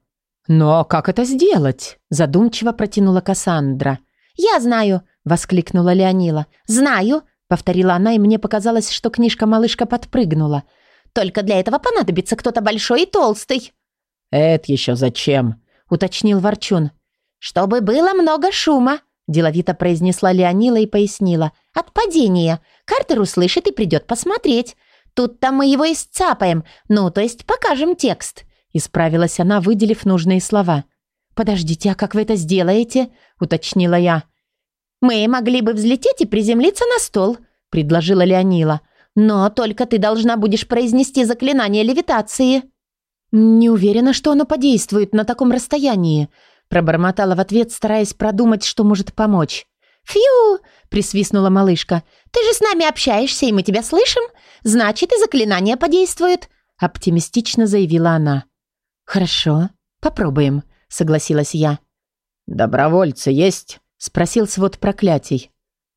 S1: Но как это сделать? Задумчиво протянула Кассандра.
S4: Я знаю, воскликнула Леонила. Знаю, повторила она, и мне показалось, что книжка-малышка подпрыгнула. Только для этого понадобится кто-то большой и толстый.
S3: Это еще зачем?
S1: уточнил Ворчун.
S4: Чтобы было много шума, деловито произнесла Леонила и пояснила. От падения. Картер услышит и придет посмотреть. Тут-то мы его и сцапаем, ну, то есть покажем текст», —
S1: исправилась она, выделив нужные слова. «Подождите, а как вы это сделаете?» — уточнила я.
S4: «Мы могли бы взлететь и приземлиться на стол», — предложила Леонила. «Но только ты должна будешь произнести заклинание левитации».
S1: «Не уверена, что оно подействует на таком расстоянии», — пробормотала в ответ, стараясь продумать, что может помочь.
S4: «Фью!» — присвистнула малышка. «Ты же с нами общаешься, и мы тебя слышим. Значит, и заклинание подействует», — оптимистично заявила она.
S1: «Хорошо, попробуем», — согласилась я.
S3: «Добровольцы есть?»
S1: — спросил свод проклятий.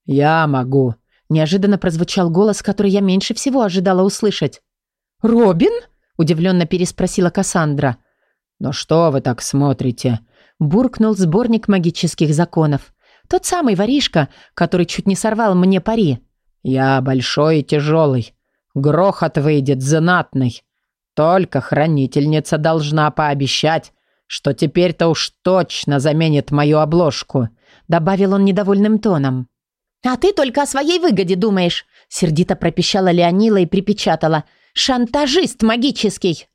S3: «Я могу», —
S1: неожиданно прозвучал голос, который я меньше всего ожидала услышать.
S2: «Робин?»
S1: — удивленно переспросила Кассандра.
S3: «Ну что вы так смотрите?»
S1: — буркнул сборник магических законов. Тот самый воришка, который чуть не сорвал мне пари.
S3: «Я большой и тяжелый. Грохот выйдет знатный. Только хранительница должна пообещать, что теперь-то уж точно заменит мою обложку»,
S1: добавил он недовольным тоном.
S4: «А ты только о своей выгоде думаешь», сердито пропищала Леонила и припечатала. «Шантажист магический!»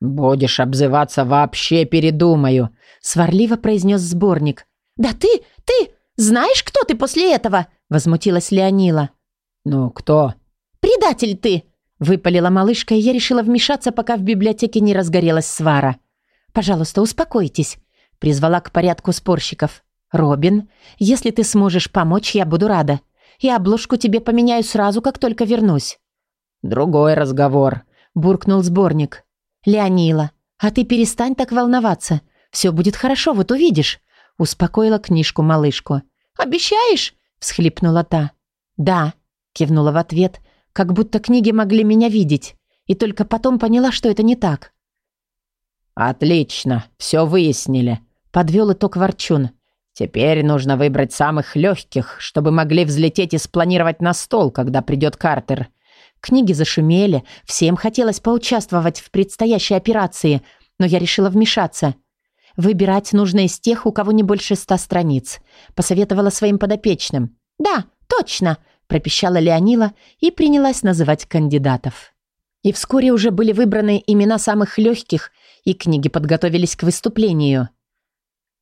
S3: «Будешь обзываться вообще передумаю»,
S1: сварливо произнес сборник.
S4: «Да ты, ты, знаешь, кто ты после этого?» возмутилась Леонила.
S3: «Ну, кто?»
S4: «Предатель ты!»
S1: выпалила малышка, и я решила вмешаться, пока в библиотеке не разгорелась свара. «Пожалуйста, успокойтесь», призвала к порядку спорщиков. «Робин, если ты сможешь помочь, я буду рада. И обложку тебе поменяю сразу, как только вернусь».
S3: «Другой разговор», — буркнул сборник.
S1: «Леонила, а ты перестань так волноваться. Все будет хорошо, вот увидишь», — успокоила книжку малышку.
S4: «Обещаешь?» — всхлипнула та.
S1: «Да», — кивнула в ответ, как будто книги могли меня видеть, и только потом поняла, что это не так.
S3: «Отлично, все выяснили», — подвел итог Ворчун. Теперь нужно выбрать самых легких, чтобы могли взлететь и спланировать на стол, когда придет Картер.
S1: Книги зашумели, всем хотелось поучаствовать в предстоящей операции, но я решила вмешаться. Выбирать нужно из тех, у кого не больше ста страниц. Посоветовала своим подопечным.
S4: «Да, точно», –
S1: пропищала Леонила и принялась называть кандидатов. И вскоре уже были выбраны имена самых легких, и книги подготовились к выступлению.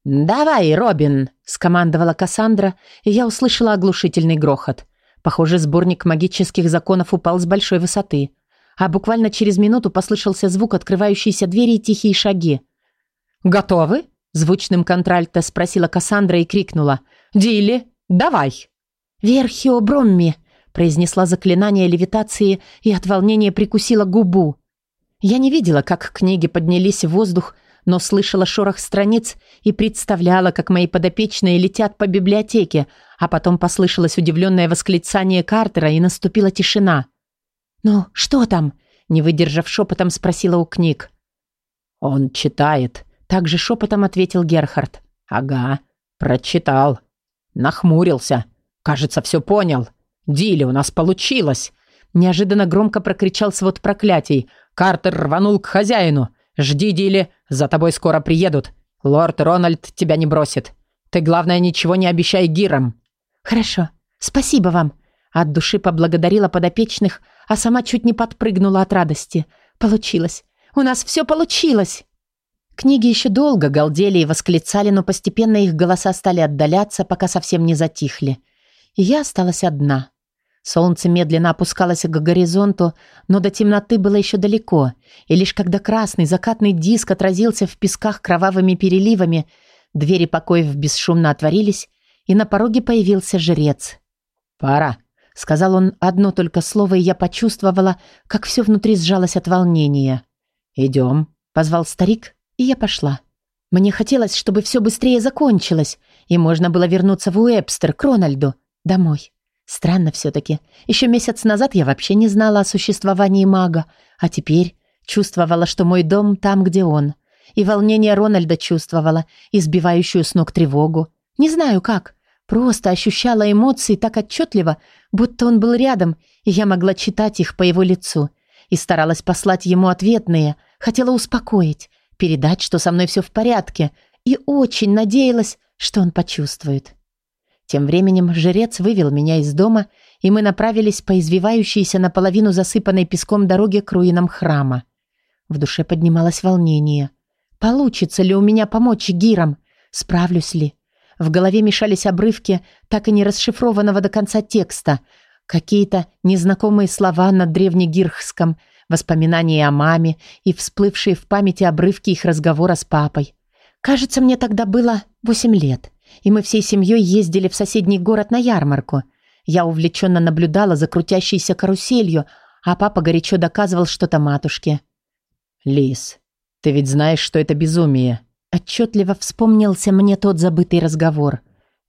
S2: «Давай, Робин!» – скомандовала Кассандра, и я услышала оглушительный грохот. Похоже, сборник магических законов упал с большой высоты. А буквально через минуту послышался звук открывающейся двери и тихие шаги. «Готовы?» – звучным контральто спросила Кассандра и крикнула. «Дилли, давай!»
S1: «Верхио Бромми!» – произнесла заклинание левитации и от волнения прикусила губу. Я не видела, как книги поднялись в воздух, но слышала шорох страниц и представляла, как мои подопечные летят по библиотеке, а потом послышалось удивленное восклицание Картера и наступила тишина. «Ну, что там?» – не выдержав шепотом, спросила у книг.
S3: «Он читает», – также шепотом ответил Герхард. «Ага, прочитал. Нахмурился. Кажется, все понял. Дили, у нас получилось!» Неожиданно громко прокричал свод проклятий. Картер рванул к хозяину. «Жди, Дили, за тобой скоро приедут. Лорд Рональд тебя не бросит. Ты, главное, ничего не обещай Гирам».
S1: «Хорошо. Спасибо вам». От души поблагодарила подопечных, а сама чуть не подпрыгнула от радости. «Получилось. У нас все получилось!» Книги еще долго галдели и восклицали, но постепенно их голоса стали отдаляться, пока совсем не затихли. И я осталась одна. Солнце медленно опускалось к горизонту, но до темноты было еще далеко, и лишь когда красный закатный диск отразился в песках кровавыми переливами, двери покоев бесшумно отворились, и на пороге появился жрец.
S2: «Пора», —
S1: сказал он одно только слово, и я почувствовала, как все внутри сжалось от волнения.
S2: «Идем», —
S1: позвал старик, и я пошла. Мне хотелось, чтобы все быстрее закончилось, и можно было вернуться в Уэбстер, к Рональду, домой. Странно все-таки. Еще месяц назад я вообще не знала о существовании мага, а теперь чувствовала, что мой дом там, где он. И волнение Рональда чувствовала, избивающую с ног тревогу. Не знаю как, просто ощущала эмоции так отчетливо, будто он был рядом, и я могла читать их по его лицу. И старалась послать ему ответные, хотела успокоить, передать, что со мной все в порядке, и очень надеялась, что он почувствует. Тем временем жрец вывел меня из дома, и мы направились по извивающейся наполовину засыпанной песком дороге к руинам храма. В душе поднималось волнение. Получится ли у меня помочь гирам? Справлюсь ли? В голове мешались обрывки так и не расшифрованного до конца текста, какие-то незнакомые слова на древнегирхском, воспоминания о маме и всплывшие в памяти обрывки их разговора с папой. Кажется, мне тогда было восемь лет и мы всей семьей ездили в соседний город на ярмарку. Я увлеченно наблюдала за крутящейся каруселью, а папа горячо доказывал что-то матушке.
S2: «Лис, ты ведь знаешь, что это безумие?»
S1: Отчетливо вспомнился мне тот забытый разговор.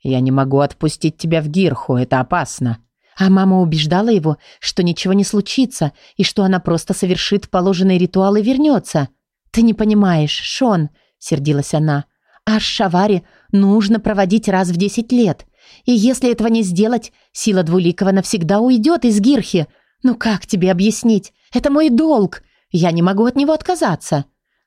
S2: «Я не могу отпустить тебя в Гирху, это опасно».
S1: А мама убеждала его, что ничего не случится и что она просто совершит положенный ритуал и вернется. «Ты не понимаешь, Шон», — сердилась она. А Шавари нужно проводить раз в 10 лет. И если этого не сделать, сила Двуликова навсегда уйдет из Гирхи. Ну как тебе объяснить? Это мой долг. Я не могу от него отказаться.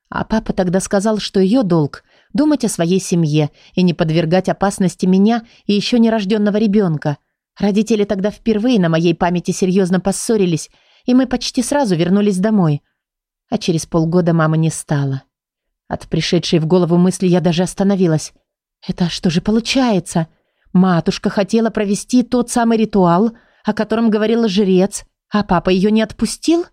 S1: А папа тогда сказал, что ее долг – думать о своей семье и не подвергать опасности меня и еще нерожденного ребенка. Родители тогда впервые на моей памяти серьезно поссорились, и мы почти сразу вернулись домой. А через полгода мамы не стало. От пришедшей в голову мысли я даже остановилась. Это что же получается? Матушка хотела провести тот самый ритуал, о котором говорил жрец, а папа ее не отпустил?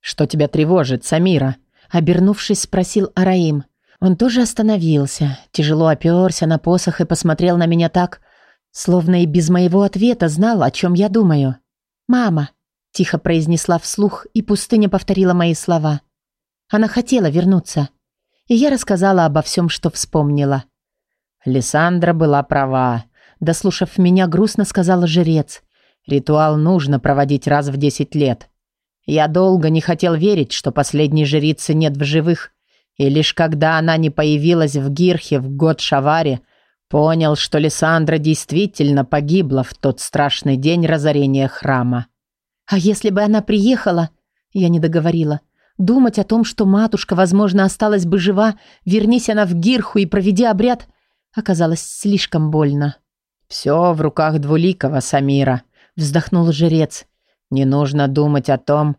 S2: «Что тебя тревожит, Самира?» Обернувшись, спросил Араим. Он тоже остановился, тяжело оперся на посох и посмотрел на меня так, словно и без моего ответа знал, о чем я думаю. «Мама», — тихо произнесла вслух, и пустыня повторила мои слова. Она хотела вернуться. И я рассказала обо всем, что вспомнила.
S3: Лиссандра была права. Дослушав меня, грустно сказала жрец. Ритуал нужно проводить раз в десять лет. Я долго не хотел верить, что последней жрицы нет в живых, и лишь когда она не появилась в Гирхе в год Шаваре, понял, что Лиссандра действительно погибла в тот страшный день разорения храма.
S1: А если бы она приехала, я не договорила, думать о том, что матушка, возможно, осталась бы жива, вернись она в Гирху и проведи обряд, оказалось слишком больно.
S3: «Все в руках двуликого Самира», — вздохнул жрец. Не нужно думать о том,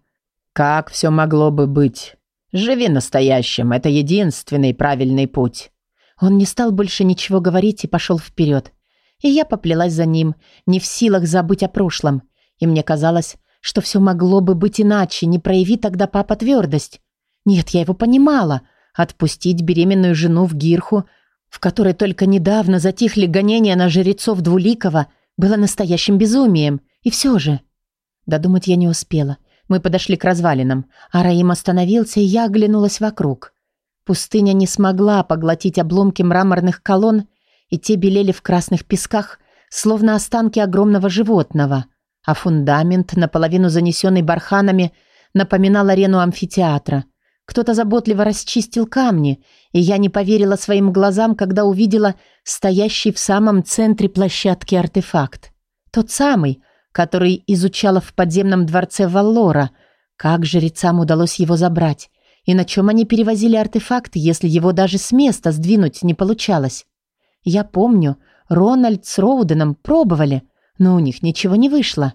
S3: как все могло бы быть. Живи настоящим, это единственный правильный путь.
S1: Он не стал больше ничего говорить и пошел вперед. И я поплелась за ним, не в силах забыть о прошлом. И мне казалось, что все могло бы быть иначе, не прояви тогда папа твердость. Нет, я его понимала. Отпустить беременную жену в Гирху, в которой только недавно затихли гонения на жрецов Двуликова, было настоящим безумием. И все же... Додумать я не успела. Мы подошли к развалинам, а Раим остановился, и я оглянулась вокруг. Пустыня не смогла поглотить обломки мраморных колонн, и те белели в красных песках, словно останки огромного животного, а фундамент, наполовину занесенный барханами, напоминал арену амфитеатра. Кто-то заботливо расчистил камни, и я не поверила своим глазам, когда увидела стоящий в самом центре площадки артефакт. Тот самый, который изучала в подземном дворце Валлора. Как жрецам удалось его забрать? И на чем они перевозили артефакт, если его даже с места сдвинуть не получалось? Я помню, Рональд с Роуденом пробовали, но у них ничего не вышло.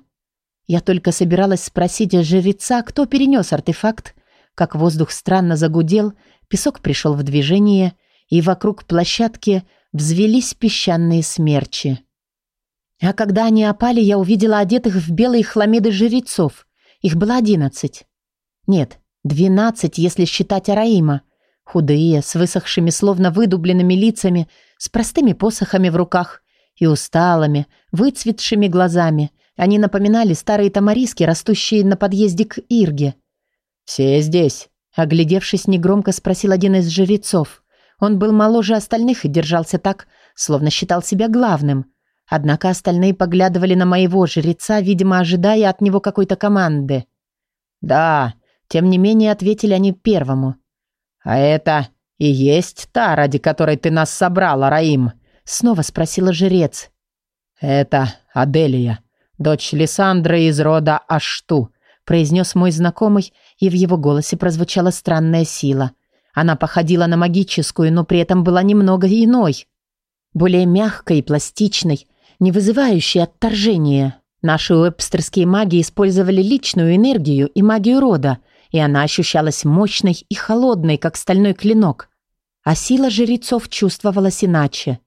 S1: Я только собиралась спросить жреца, кто перенес артефакт, как воздух странно загудел, песок пришел в движение, и вокруг площадки взвелись песчаные смерчи. А когда они опали, я увидела одетых в белые хламиды жрецов. Их было одиннадцать. Нет, двенадцать, если считать Араима. Худые, с высохшими, словно выдубленными лицами, с простыми посохами в руках и усталыми, выцветшими глазами. Они напоминали старые тамариски, растущие на подъезде к Ирге.
S3: «Все здесь?»
S1: Оглядевшись, негромко спросил один из жрецов. Он был моложе остальных и держался так, словно считал себя главным – Однако остальные поглядывали на моего жреца, видимо, ожидая от него какой-то команды.
S3: «Да», тем не менее ответили они первому. «А это и есть та, ради которой ты нас собрала, Раим?»
S1: Снова спросила жрец.
S3: «Это Аделия, дочь Лиссандры из рода Ашту», произнес мой знакомый, и в его голосе прозвучала странная сила. Она походила на магическую, но при этом была немного иной. Более мягкой и пластичной, не вызывающие отторжения. Наши уэбстерские маги использовали личную энергию и магию рода, и она ощущалась мощной и холодной, как стальной клинок. А сила жрецов чувствовалась иначе.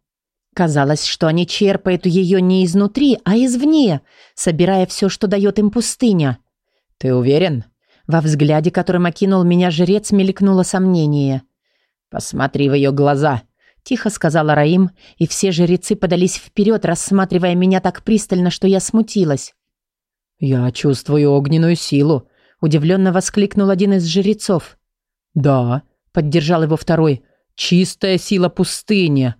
S3: Казалось, что они черпают ее не изнутри, а извне, собирая все, что дает им пустыня. «Ты уверен?»
S1: Во взгляде, которым окинул меня жрец, мелькнуло сомнение.
S3: «Посмотри в ее глаза»,
S1: Тихо сказала Раим, и все жрецы подались вперед, рассматривая меня так пристально, что я смутилась.
S2: «Я чувствую огненную силу», — удивленно воскликнул один из жрецов. «Да», — поддержал его второй, — «чистая сила пустыни.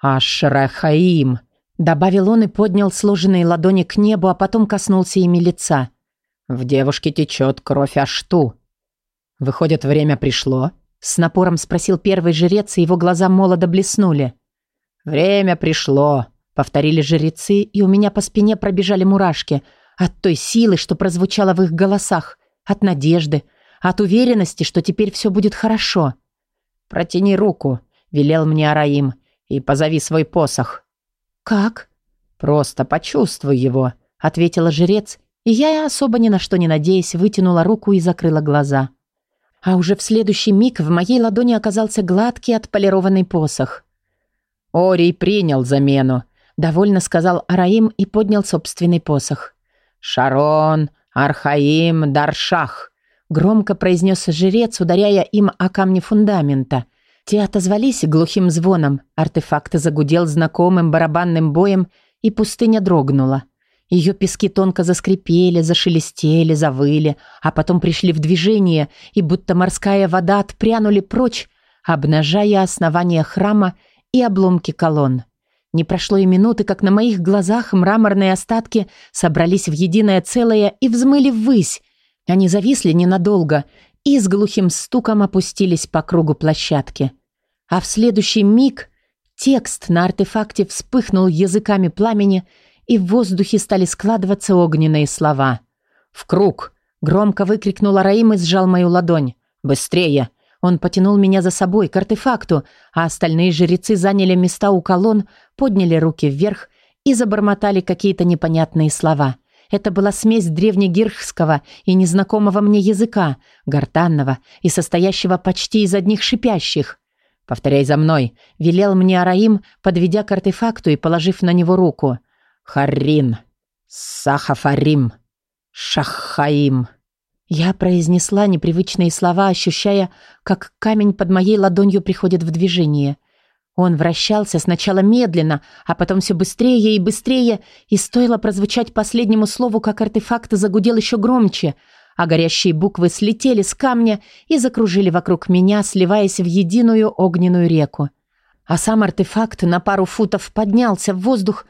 S2: Ашрахаим», — добавил он и поднял сложенные ладони к небу, а потом коснулся ими лица.
S3: «В девушке течет кровь Ашту».
S2: «Выходит, время пришло?»
S1: С напором спросил первый жрец, и его глаза молодо блеснули.
S3: «Время пришло»,
S1: Повторили жрецы, и у меня по спине пробежали мурашки от той силы, что прозвучало в их голосах, от надежды, от уверенности, что теперь все будет хорошо. «Протяни руку», — велел мне Араим, — «и позови свой посох».
S2: «Как?»
S1: «Просто почувствуй его», — ответила жрец, и я, особо ни на что не надеясь, вытянула руку и закрыла глаза. А уже в следующий миг в моей ладони оказался гладкий отполированный посох. «Орий принял замену», — довольно сказал Араим и поднял собственный посох. «Шарон, Архаим, Даршах», — громко произнес жрец, ударяя им о камни фундамента. Те отозвались глухим звоном, артефакт загудел знакомым барабанным боем, и пустыня дрогнула. Ее пески тонко заскрипели, зашелестели, завыли, а потом пришли в движение, и будто морская вода отпрянули прочь, обнажая основание храма и обломки колонн. Не прошло и минуты, как на моих глазах мраморные остатки собрались в единое целое и взмыли ввысь. Они зависли ненадолго и с глухим стуком опустились по кругу площадки. А в следующий миг текст на артефакте вспыхнул языками пламени, и в воздухе стали складываться огненные слова. «В круг!» — громко выкрикнул Раим и сжал мою ладонь. «Быстрее!» Он потянул меня за собой к артефакту, а остальные жрецы заняли места у колонн, подняли руки вверх и забормотали какие-то непонятные слова. Это была смесь древнегирхского и незнакомого мне языка, гортанного и состоящего почти из одних шипящих. «Повторяй за мной», — велел мне Араим, подведя к артефакту и положив на него руку. «Харрин, Сахафарим, Шахаим». Я произнесла непривычные слова, ощущая, как камень под моей ладонью приходит в движение. Он вращался сначала медленно, а потом все быстрее и быстрее, и стоило прозвучать последнему слову, как артефакт загудел еще громче, а горящие буквы слетели с камня и закружили вокруг меня, сливаясь в единую огненную реку. А сам артефакт на пару футов поднялся в воздух,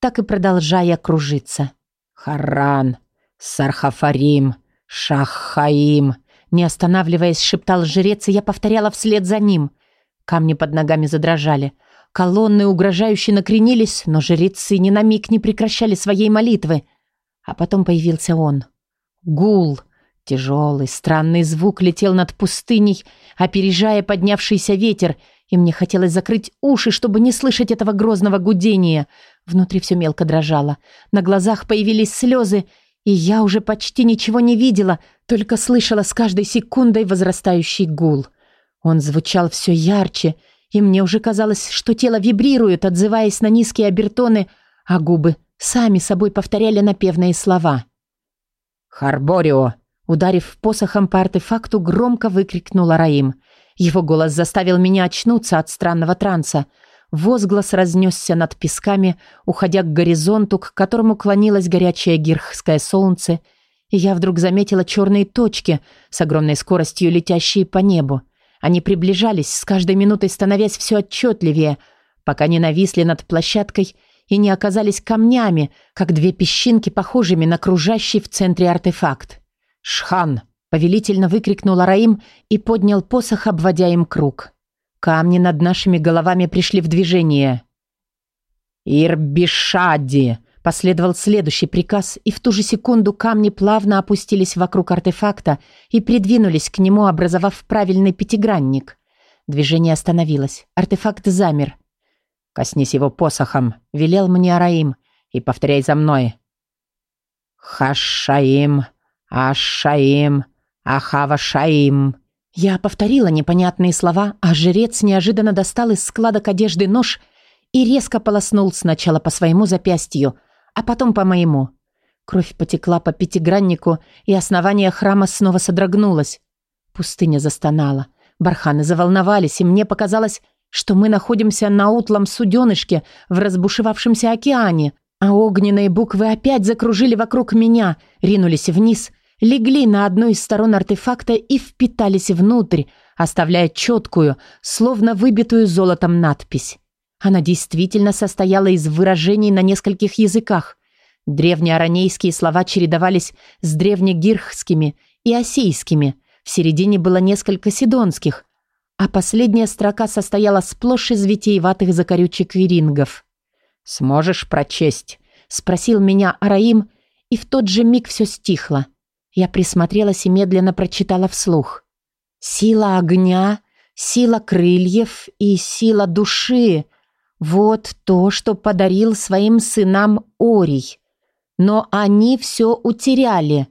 S1: так и продолжая кружиться. «Харан, Сархафарим», «Шахаим!» Не останавливаясь, шептал жрец, и я повторяла вслед за ним. Камни под ногами задрожали. Колонны угрожающе накренились, но жрецы ни на миг не прекращали своей молитвы. А потом появился он. Гул. Тяжелый, странный звук летел над пустыней, опережая поднявшийся ветер, и мне хотелось закрыть уши, чтобы не слышать этого грозного гудения. Внутри все мелко дрожало. На глазах появились слезы, и я уже почти ничего не видела, только слышала с каждой секундой возрастающий гул. Он звучал все ярче, и мне уже казалось, что тело вибрирует, отзываясь на низкие обертоны, а губы сами собой повторяли напевные слова. «Харборио!» Ударив посохом по артефакту, громко выкрикнула Раим. Его голос заставил меня очнуться от странного транса – Возглас разнесся над песками, уходя к горизонту, к которому клонилось горячее гирхское солнце, и я вдруг заметила черные точки с огромной скоростью летящие по небу. Они приближались, с каждой минутой становясь все отчетливее, пока не нависли над площадкой и не оказались камнями, как две песчинки, похожими на кружащий в центре артефакт. «Шхан!» — повелительно выкрикнул Араим и поднял посох, обводя им круг. Камни над нашими головами пришли в движение. «Ирбишади!» Последовал следующий приказ, и в ту же секунду камни плавно опустились вокруг артефакта и придвинулись к нему, образовав правильный пятигранник. Движение остановилось. Артефакт замер. «Коснись его посохом», — велел мне Араим, — «и повторяй за мной». «Хашаим, Ашаим, Ахавашаим», я повторила непонятные слова, а жрец неожиданно достал из складок одежды нож и резко полоснул сначала по своему запястью, а потом по моему. Кровь потекла по пятиграннику, и основание храма снова содрогнулось. Пустыня застонала. Барханы заволновались, и мне показалось, что мы находимся на утлом суденышке в разбушевавшемся океане, а огненные буквы опять закружили вокруг меня, ринулись вниз — легли на одну из сторон артефакта и впитались внутрь, оставляя четкую, словно выбитую золотом надпись. Она действительно состояла из выражений на нескольких языках. Древнеаранейские слова чередовались с древнегирхскими и осейскими. В середине было несколько сидонских, а последняя строка состояла сплошь из витиеватых закорючек и рингов.
S2: Сможешь прочесть?» — спросил меня Араим, и в тот же миг все стихло. Я присмотрелась и медленно прочитала вслух. «Сила огня, сила крыльев и сила души — вот то, что подарил своим сынам Орий. Но они все утеряли.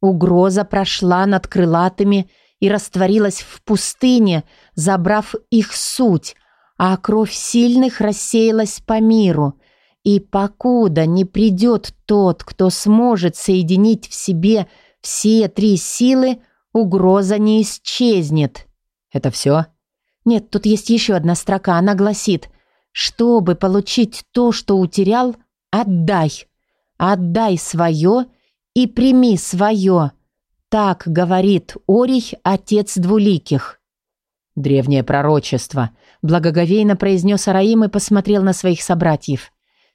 S2: Угроза прошла над крылатыми и растворилась в пустыне, забрав их суть, а кровь сильных рассеялась по миру. И покуда не придет тот, кто сможет соединить в себе все три силы, угроза не исчезнет.
S1: Это все?
S2: Нет, тут есть еще одна строка. Она гласит, чтобы получить то, что утерял, отдай. Отдай свое и прими свое. Так говорит Орий, отец двуликих.
S1: Древнее пророчество. Благоговейно произнес Араим и посмотрел на своих собратьев.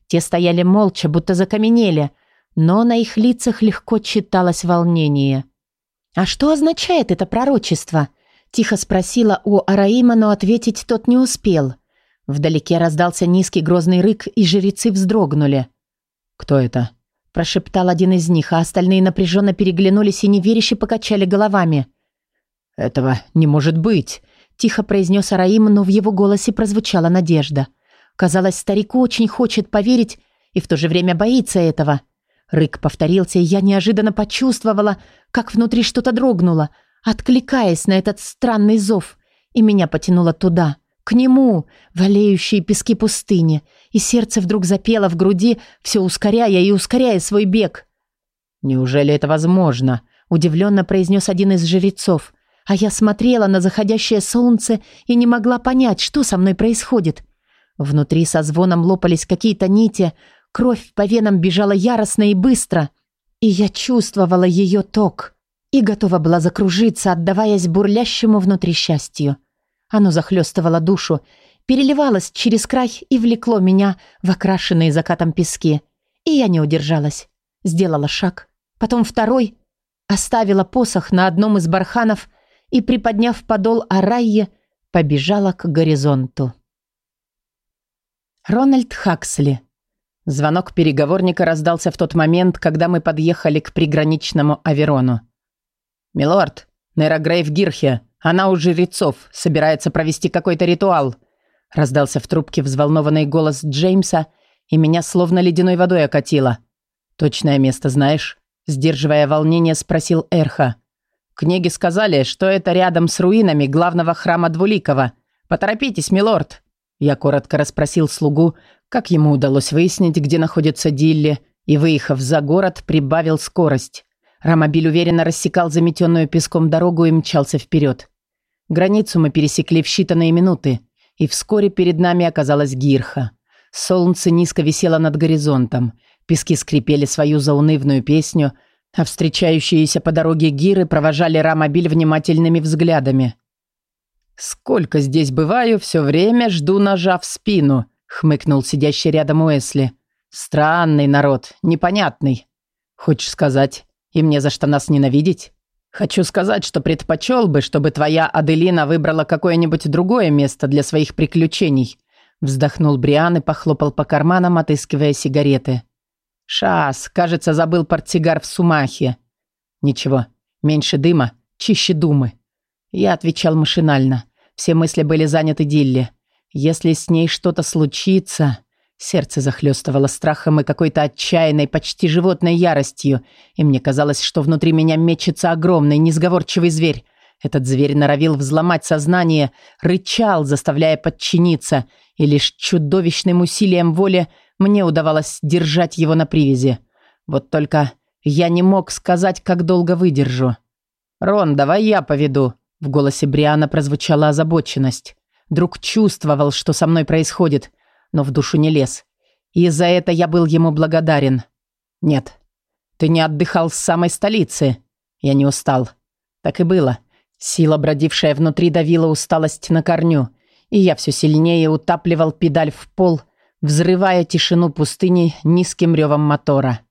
S1: Те стояли молча, будто закаменели, но на их лицах легко читалось волнение.
S2: «А что означает это пророчество?» Тихо спросила у Араима, но ответить тот не успел. Вдалеке раздался низкий грозный рык, и жрецы вздрогнули.
S1: «Кто это?»
S2: Прошептал один из них, а остальные напряженно переглянулись и неверяще покачали головами.
S1: «Этого не может быть!»
S2: Тихо произнес Араим, но в его голосе прозвучала надежда. Казалось, старику очень хочет поверить и в то же время боится этого. Рык повторился, и я неожиданно почувствовала, как внутри что-то дрогнуло, откликаясь на этот странный зов, и меня потянуло туда, к нему, валеющие пески пустыни, и сердце вдруг запело в груди, все ускоряя и ускоряя свой бег.
S1: «Неужели это возможно?» – удивленно произнес один из жрецов, а я смотрела на заходящее солнце и не могла понять, что со мной происходит. Внутри со звоном лопались какие-то нити, кровь по венам бежала яростно и быстро, и я чувствовала ее ток и готова была закружиться, отдаваясь бурлящему внутри счастью. Оно захлестывало душу, переливалось через край и влекло меня в окрашенные закатом пески. И я не удержалась. Сделала шаг, потом второй, оставила посох на одном из барханов и, приподняв подол Арайе, побежала к горизонту. Рональд Хаксли. Звонок переговорника раздался в тот момент, когда мы подъехали к приграничному Аверону. «Милорд, Нейра Грей в Гирхе. Она у жрецов. Собирается провести какой-то ритуал». Раздался в трубке взволнованный голос Джеймса, и меня словно ледяной водой окатило. «Точное место знаешь?» Сдерживая волнение, спросил Эрха. Книги сказали, что это рядом с руинами главного храма Двуликова. Поторопитесь, милорд!» Я коротко расспросил слугу, как ему удалось выяснить, где находится Дилли, и, выехав за город, прибавил скорость. Рамобиль уверенно рассекал заметенную песком дорогу и мчался вперед. Границу мы пересекли в считанные минуты, и вскоре перед нами оказалась Гирха. Солнце низко висело над горизонтом, пески скрипели свою заунывную песню – а встречающиеся по дороге гиры провожали Рамобиль внимательными взглядами. «Сколько здесь бываю, все время жду ножа в спину», — хмыкнул сидящий рядом Уэсли. «Странный народ, непонятный. Хочешь сказать, и мне за что нас ненавидеть? Хочу сказать, что предпочел бы, чтобы твоя Аделина выбрала какое-нибудь другое место для своих приключений», вздохнул Бриан и похлопал по карманам, отыскивая сигареты. «Шас, кажется, забыл портсигар в сумахе». «Ничего, меньше дыма, чище думы». Я отвечал машинально. Все мысли были заняты Дилли. Если с ней что-то случится... Сердце захлестывало страхом и какой-то отчаянной, почти животной яростью, и мне казалось, что внутри меня мечется огромный, несговорчивый зверь. Этот зверь норовил взломать сознание, рычал, заставляя подчиниться, и лишь чудовищным усилием воли мне удавалось держать его на привязи. Вот только я не мог сказать, как долго выдержу. «Рон, давай я поведу». В голосе Бриана прозвучала озабоченность. Друг чувствовал, что со мной происходит, но в душу не лез. И за это я был ему благодарен. «Нет, ты не отдыхал с самой столицы». Я не устал. Так и было. Сила, бродившая внутри, давила усталость на корню, и я все сильнее утапливал педаль в пол, взрывая тишину пустыни низким ревом мотора.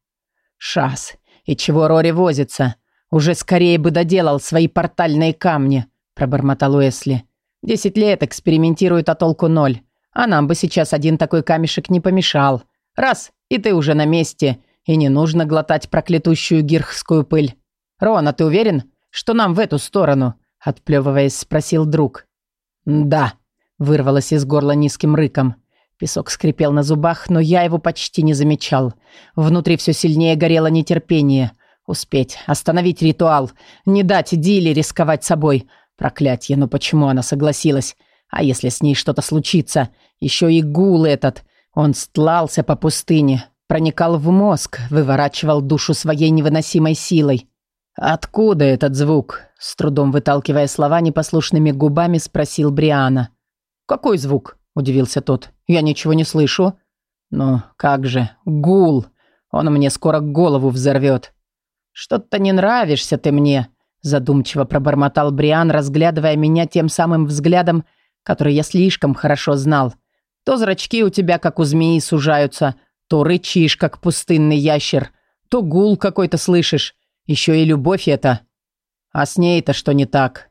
S1: «Шас, и чего Рори возится? Уже скорее бы доделал свои портальные камни», – пробормотал Уэсли. «Десять лет экспериментирует, а толку ноль.
S2: А нам бы сейчас один такой камешек не помешал. Раз, и ты уже на месте, и не нужно глотать проклятущую гирхскую пыль. Рон, а ты уверен, что нам в эту сторону?» Отплевываясь, спросил друг. «Да», — вырвалось из горла низким рыком. Песок скрипел на зубах, но я его почти не замечал. Внутри все сильнее горело нетерпение. Успеть, остановить ритуал, не дать Диле рисковать собой. Проклятье, но почему она согласилась? А если с ней что-то случится? Еще и гул этот. Он стлался по пустыне, проникал в мозг, выворачивал душу своей невыносимой силой. «Откуда этот звук?» С трудом выталкивая слова непослушными губами, спросил Бриана. «Какой звук?» – удивился тот. «Я ничего не слышу». «Ну, как же, гул! Он мне скоро голову взорвет». «Что-то не нравишься ты мне», – задумчиво пробормотал Бриан, разглядывая меня тем самым взглядом, который я слишком хорошо знал. «То зрачки у тебя, как у змеи, сужаются, то рычишь, как пустынный ящер, то гул какой-то слышишь. Еще и любовь это. А с ней-то что не так?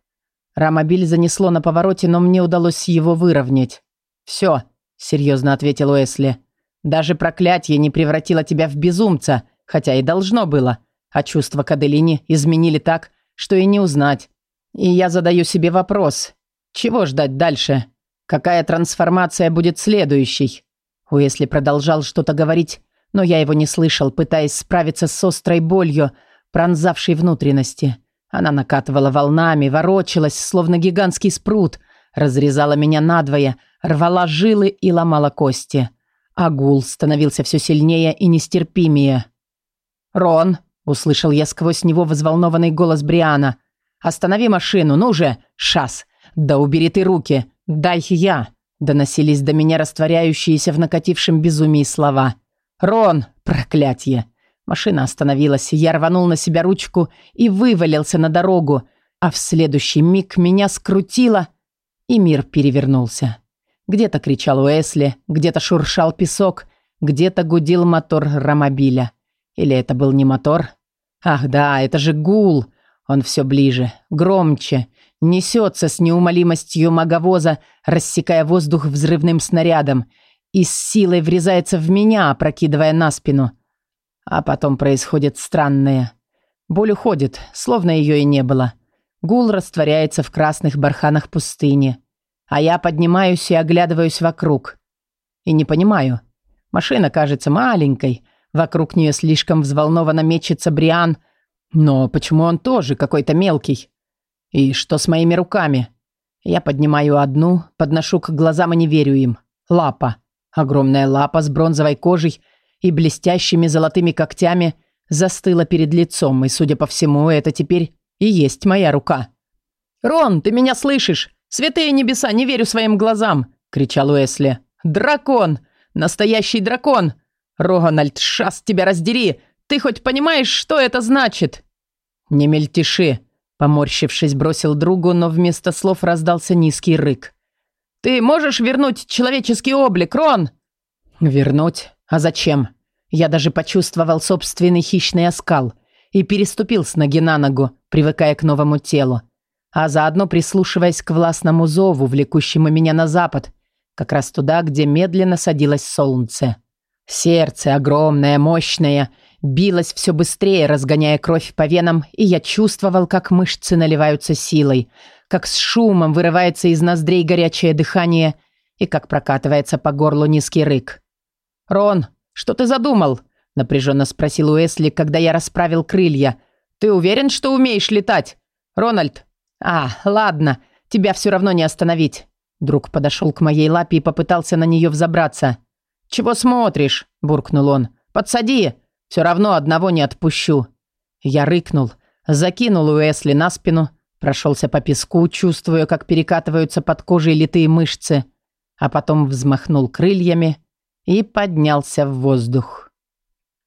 S2: Рамобиль занесло на повороте, но мне удалось его выровнять. «Все», — серьезно ответил Уэсли. «Даже проклятие не превратило тебя в безумца, хотя и должно было. А чувства к Аделине изменили так, что и не узнать. И я задаю себе вопрос. Чего ждать дальше? Какая трансформация будет следующей?» Уэсли продолжал что-то говорить, но я его не слышал, пытаясь справиться с острой болью, пронзавшей внутренности. Она накатывала волнами, ворочалась, словно гигантский спрут, разрезала меня надвое, рвала жилы и ломала кости. А гул становился все сильнее и нестерпимее. «Рон!» — услышал я сквозь него взволнованный голос Бриана. «Останови машину, ну же! Шас! Да убери ты руки! Дай я!» Доносились до меня растворяющиеся в накатившем безумии слова. «Рон! Проклятье!» Машина остановилась, я рванул на себя ручку и вывалился на дорогу, а в следующий миг меня скрутило, и мир перевернулся. Где-то кричал Уэсли, где-то шуршал песок, где-то гудел мотор ромобиля. Или это был не мотор? Ах да, это же гул. Он все ближе, громче, несется с неумолимостью маговоза, рассекая воздух взрывным снарядом, и с силой врезается в меня, опрокидывая на спину – а потом происходит странное. Боль уходит, словно ее и не было. Гул растворяется в красных барханах пустыни. А я поднимаюсь и оглядываюсь вокруг. И не понимаю. Машина кажется маленькой. Вокруг нее слишком взволнованно мечется Бриан. Но почему он тоже какой-то мелкий? И что с моими руками? Я поднимаю одну, подношу к глазам и не верю им. Лапа. Огромная лапа с бронзовой кожей – и блестящими золотыми когтями застыла перед лицом, и, судя по всему, это теперь и есть моя рука. «Рон, ты меня слышишь? Святые небеса, не верю своим глазам!» — кричал Уэсли. «Дракон! Настоящий дракон! Роганальд, шас тебя раздери! Ты хоть понимаешь, что это значит?» «Не мельтеши!» — поморщившись, бросил другу, но вместо слов раздался низкий рык. «Ты можешь вернуть человеческий облик, Рон?» «Вернуть? А зачем? Я даже почувствовал собственный хищный оскал и переступил с ноги на ногу, привыкая к новому телу, а заодно прислушиваясь к властному зову, влекущему меня на запад, как раз туда, где медленно садилось солнце. Сердце, огромное, мощное, билось все быстрее, разгоняя кровь по венам, и я чувствовал, как мышцы наливаются силой, как с шумом вырывается из ноздрей горячее дыхание и как прокатывается по горлу низкий рык. «Рон, что ты задумал?» – напряженно спросил Уэсли, когда я расправил крылья. «Ты уверен, что умеешь летать? Рональд?» «А, ладно, тебя все равно не остановить». Друг подошел к моей лапе и попытался на нее взобраться. «Чего смотришь?» – буркнул он. «Подсади! Все равно одного не отпущу». Я рыкнул, закинул Уэсли на спину, прошелся по песку, чувствуя, как перекатываются под кожей литые мышцы, а потом взмахнул крыльями – и поднялся в воздух.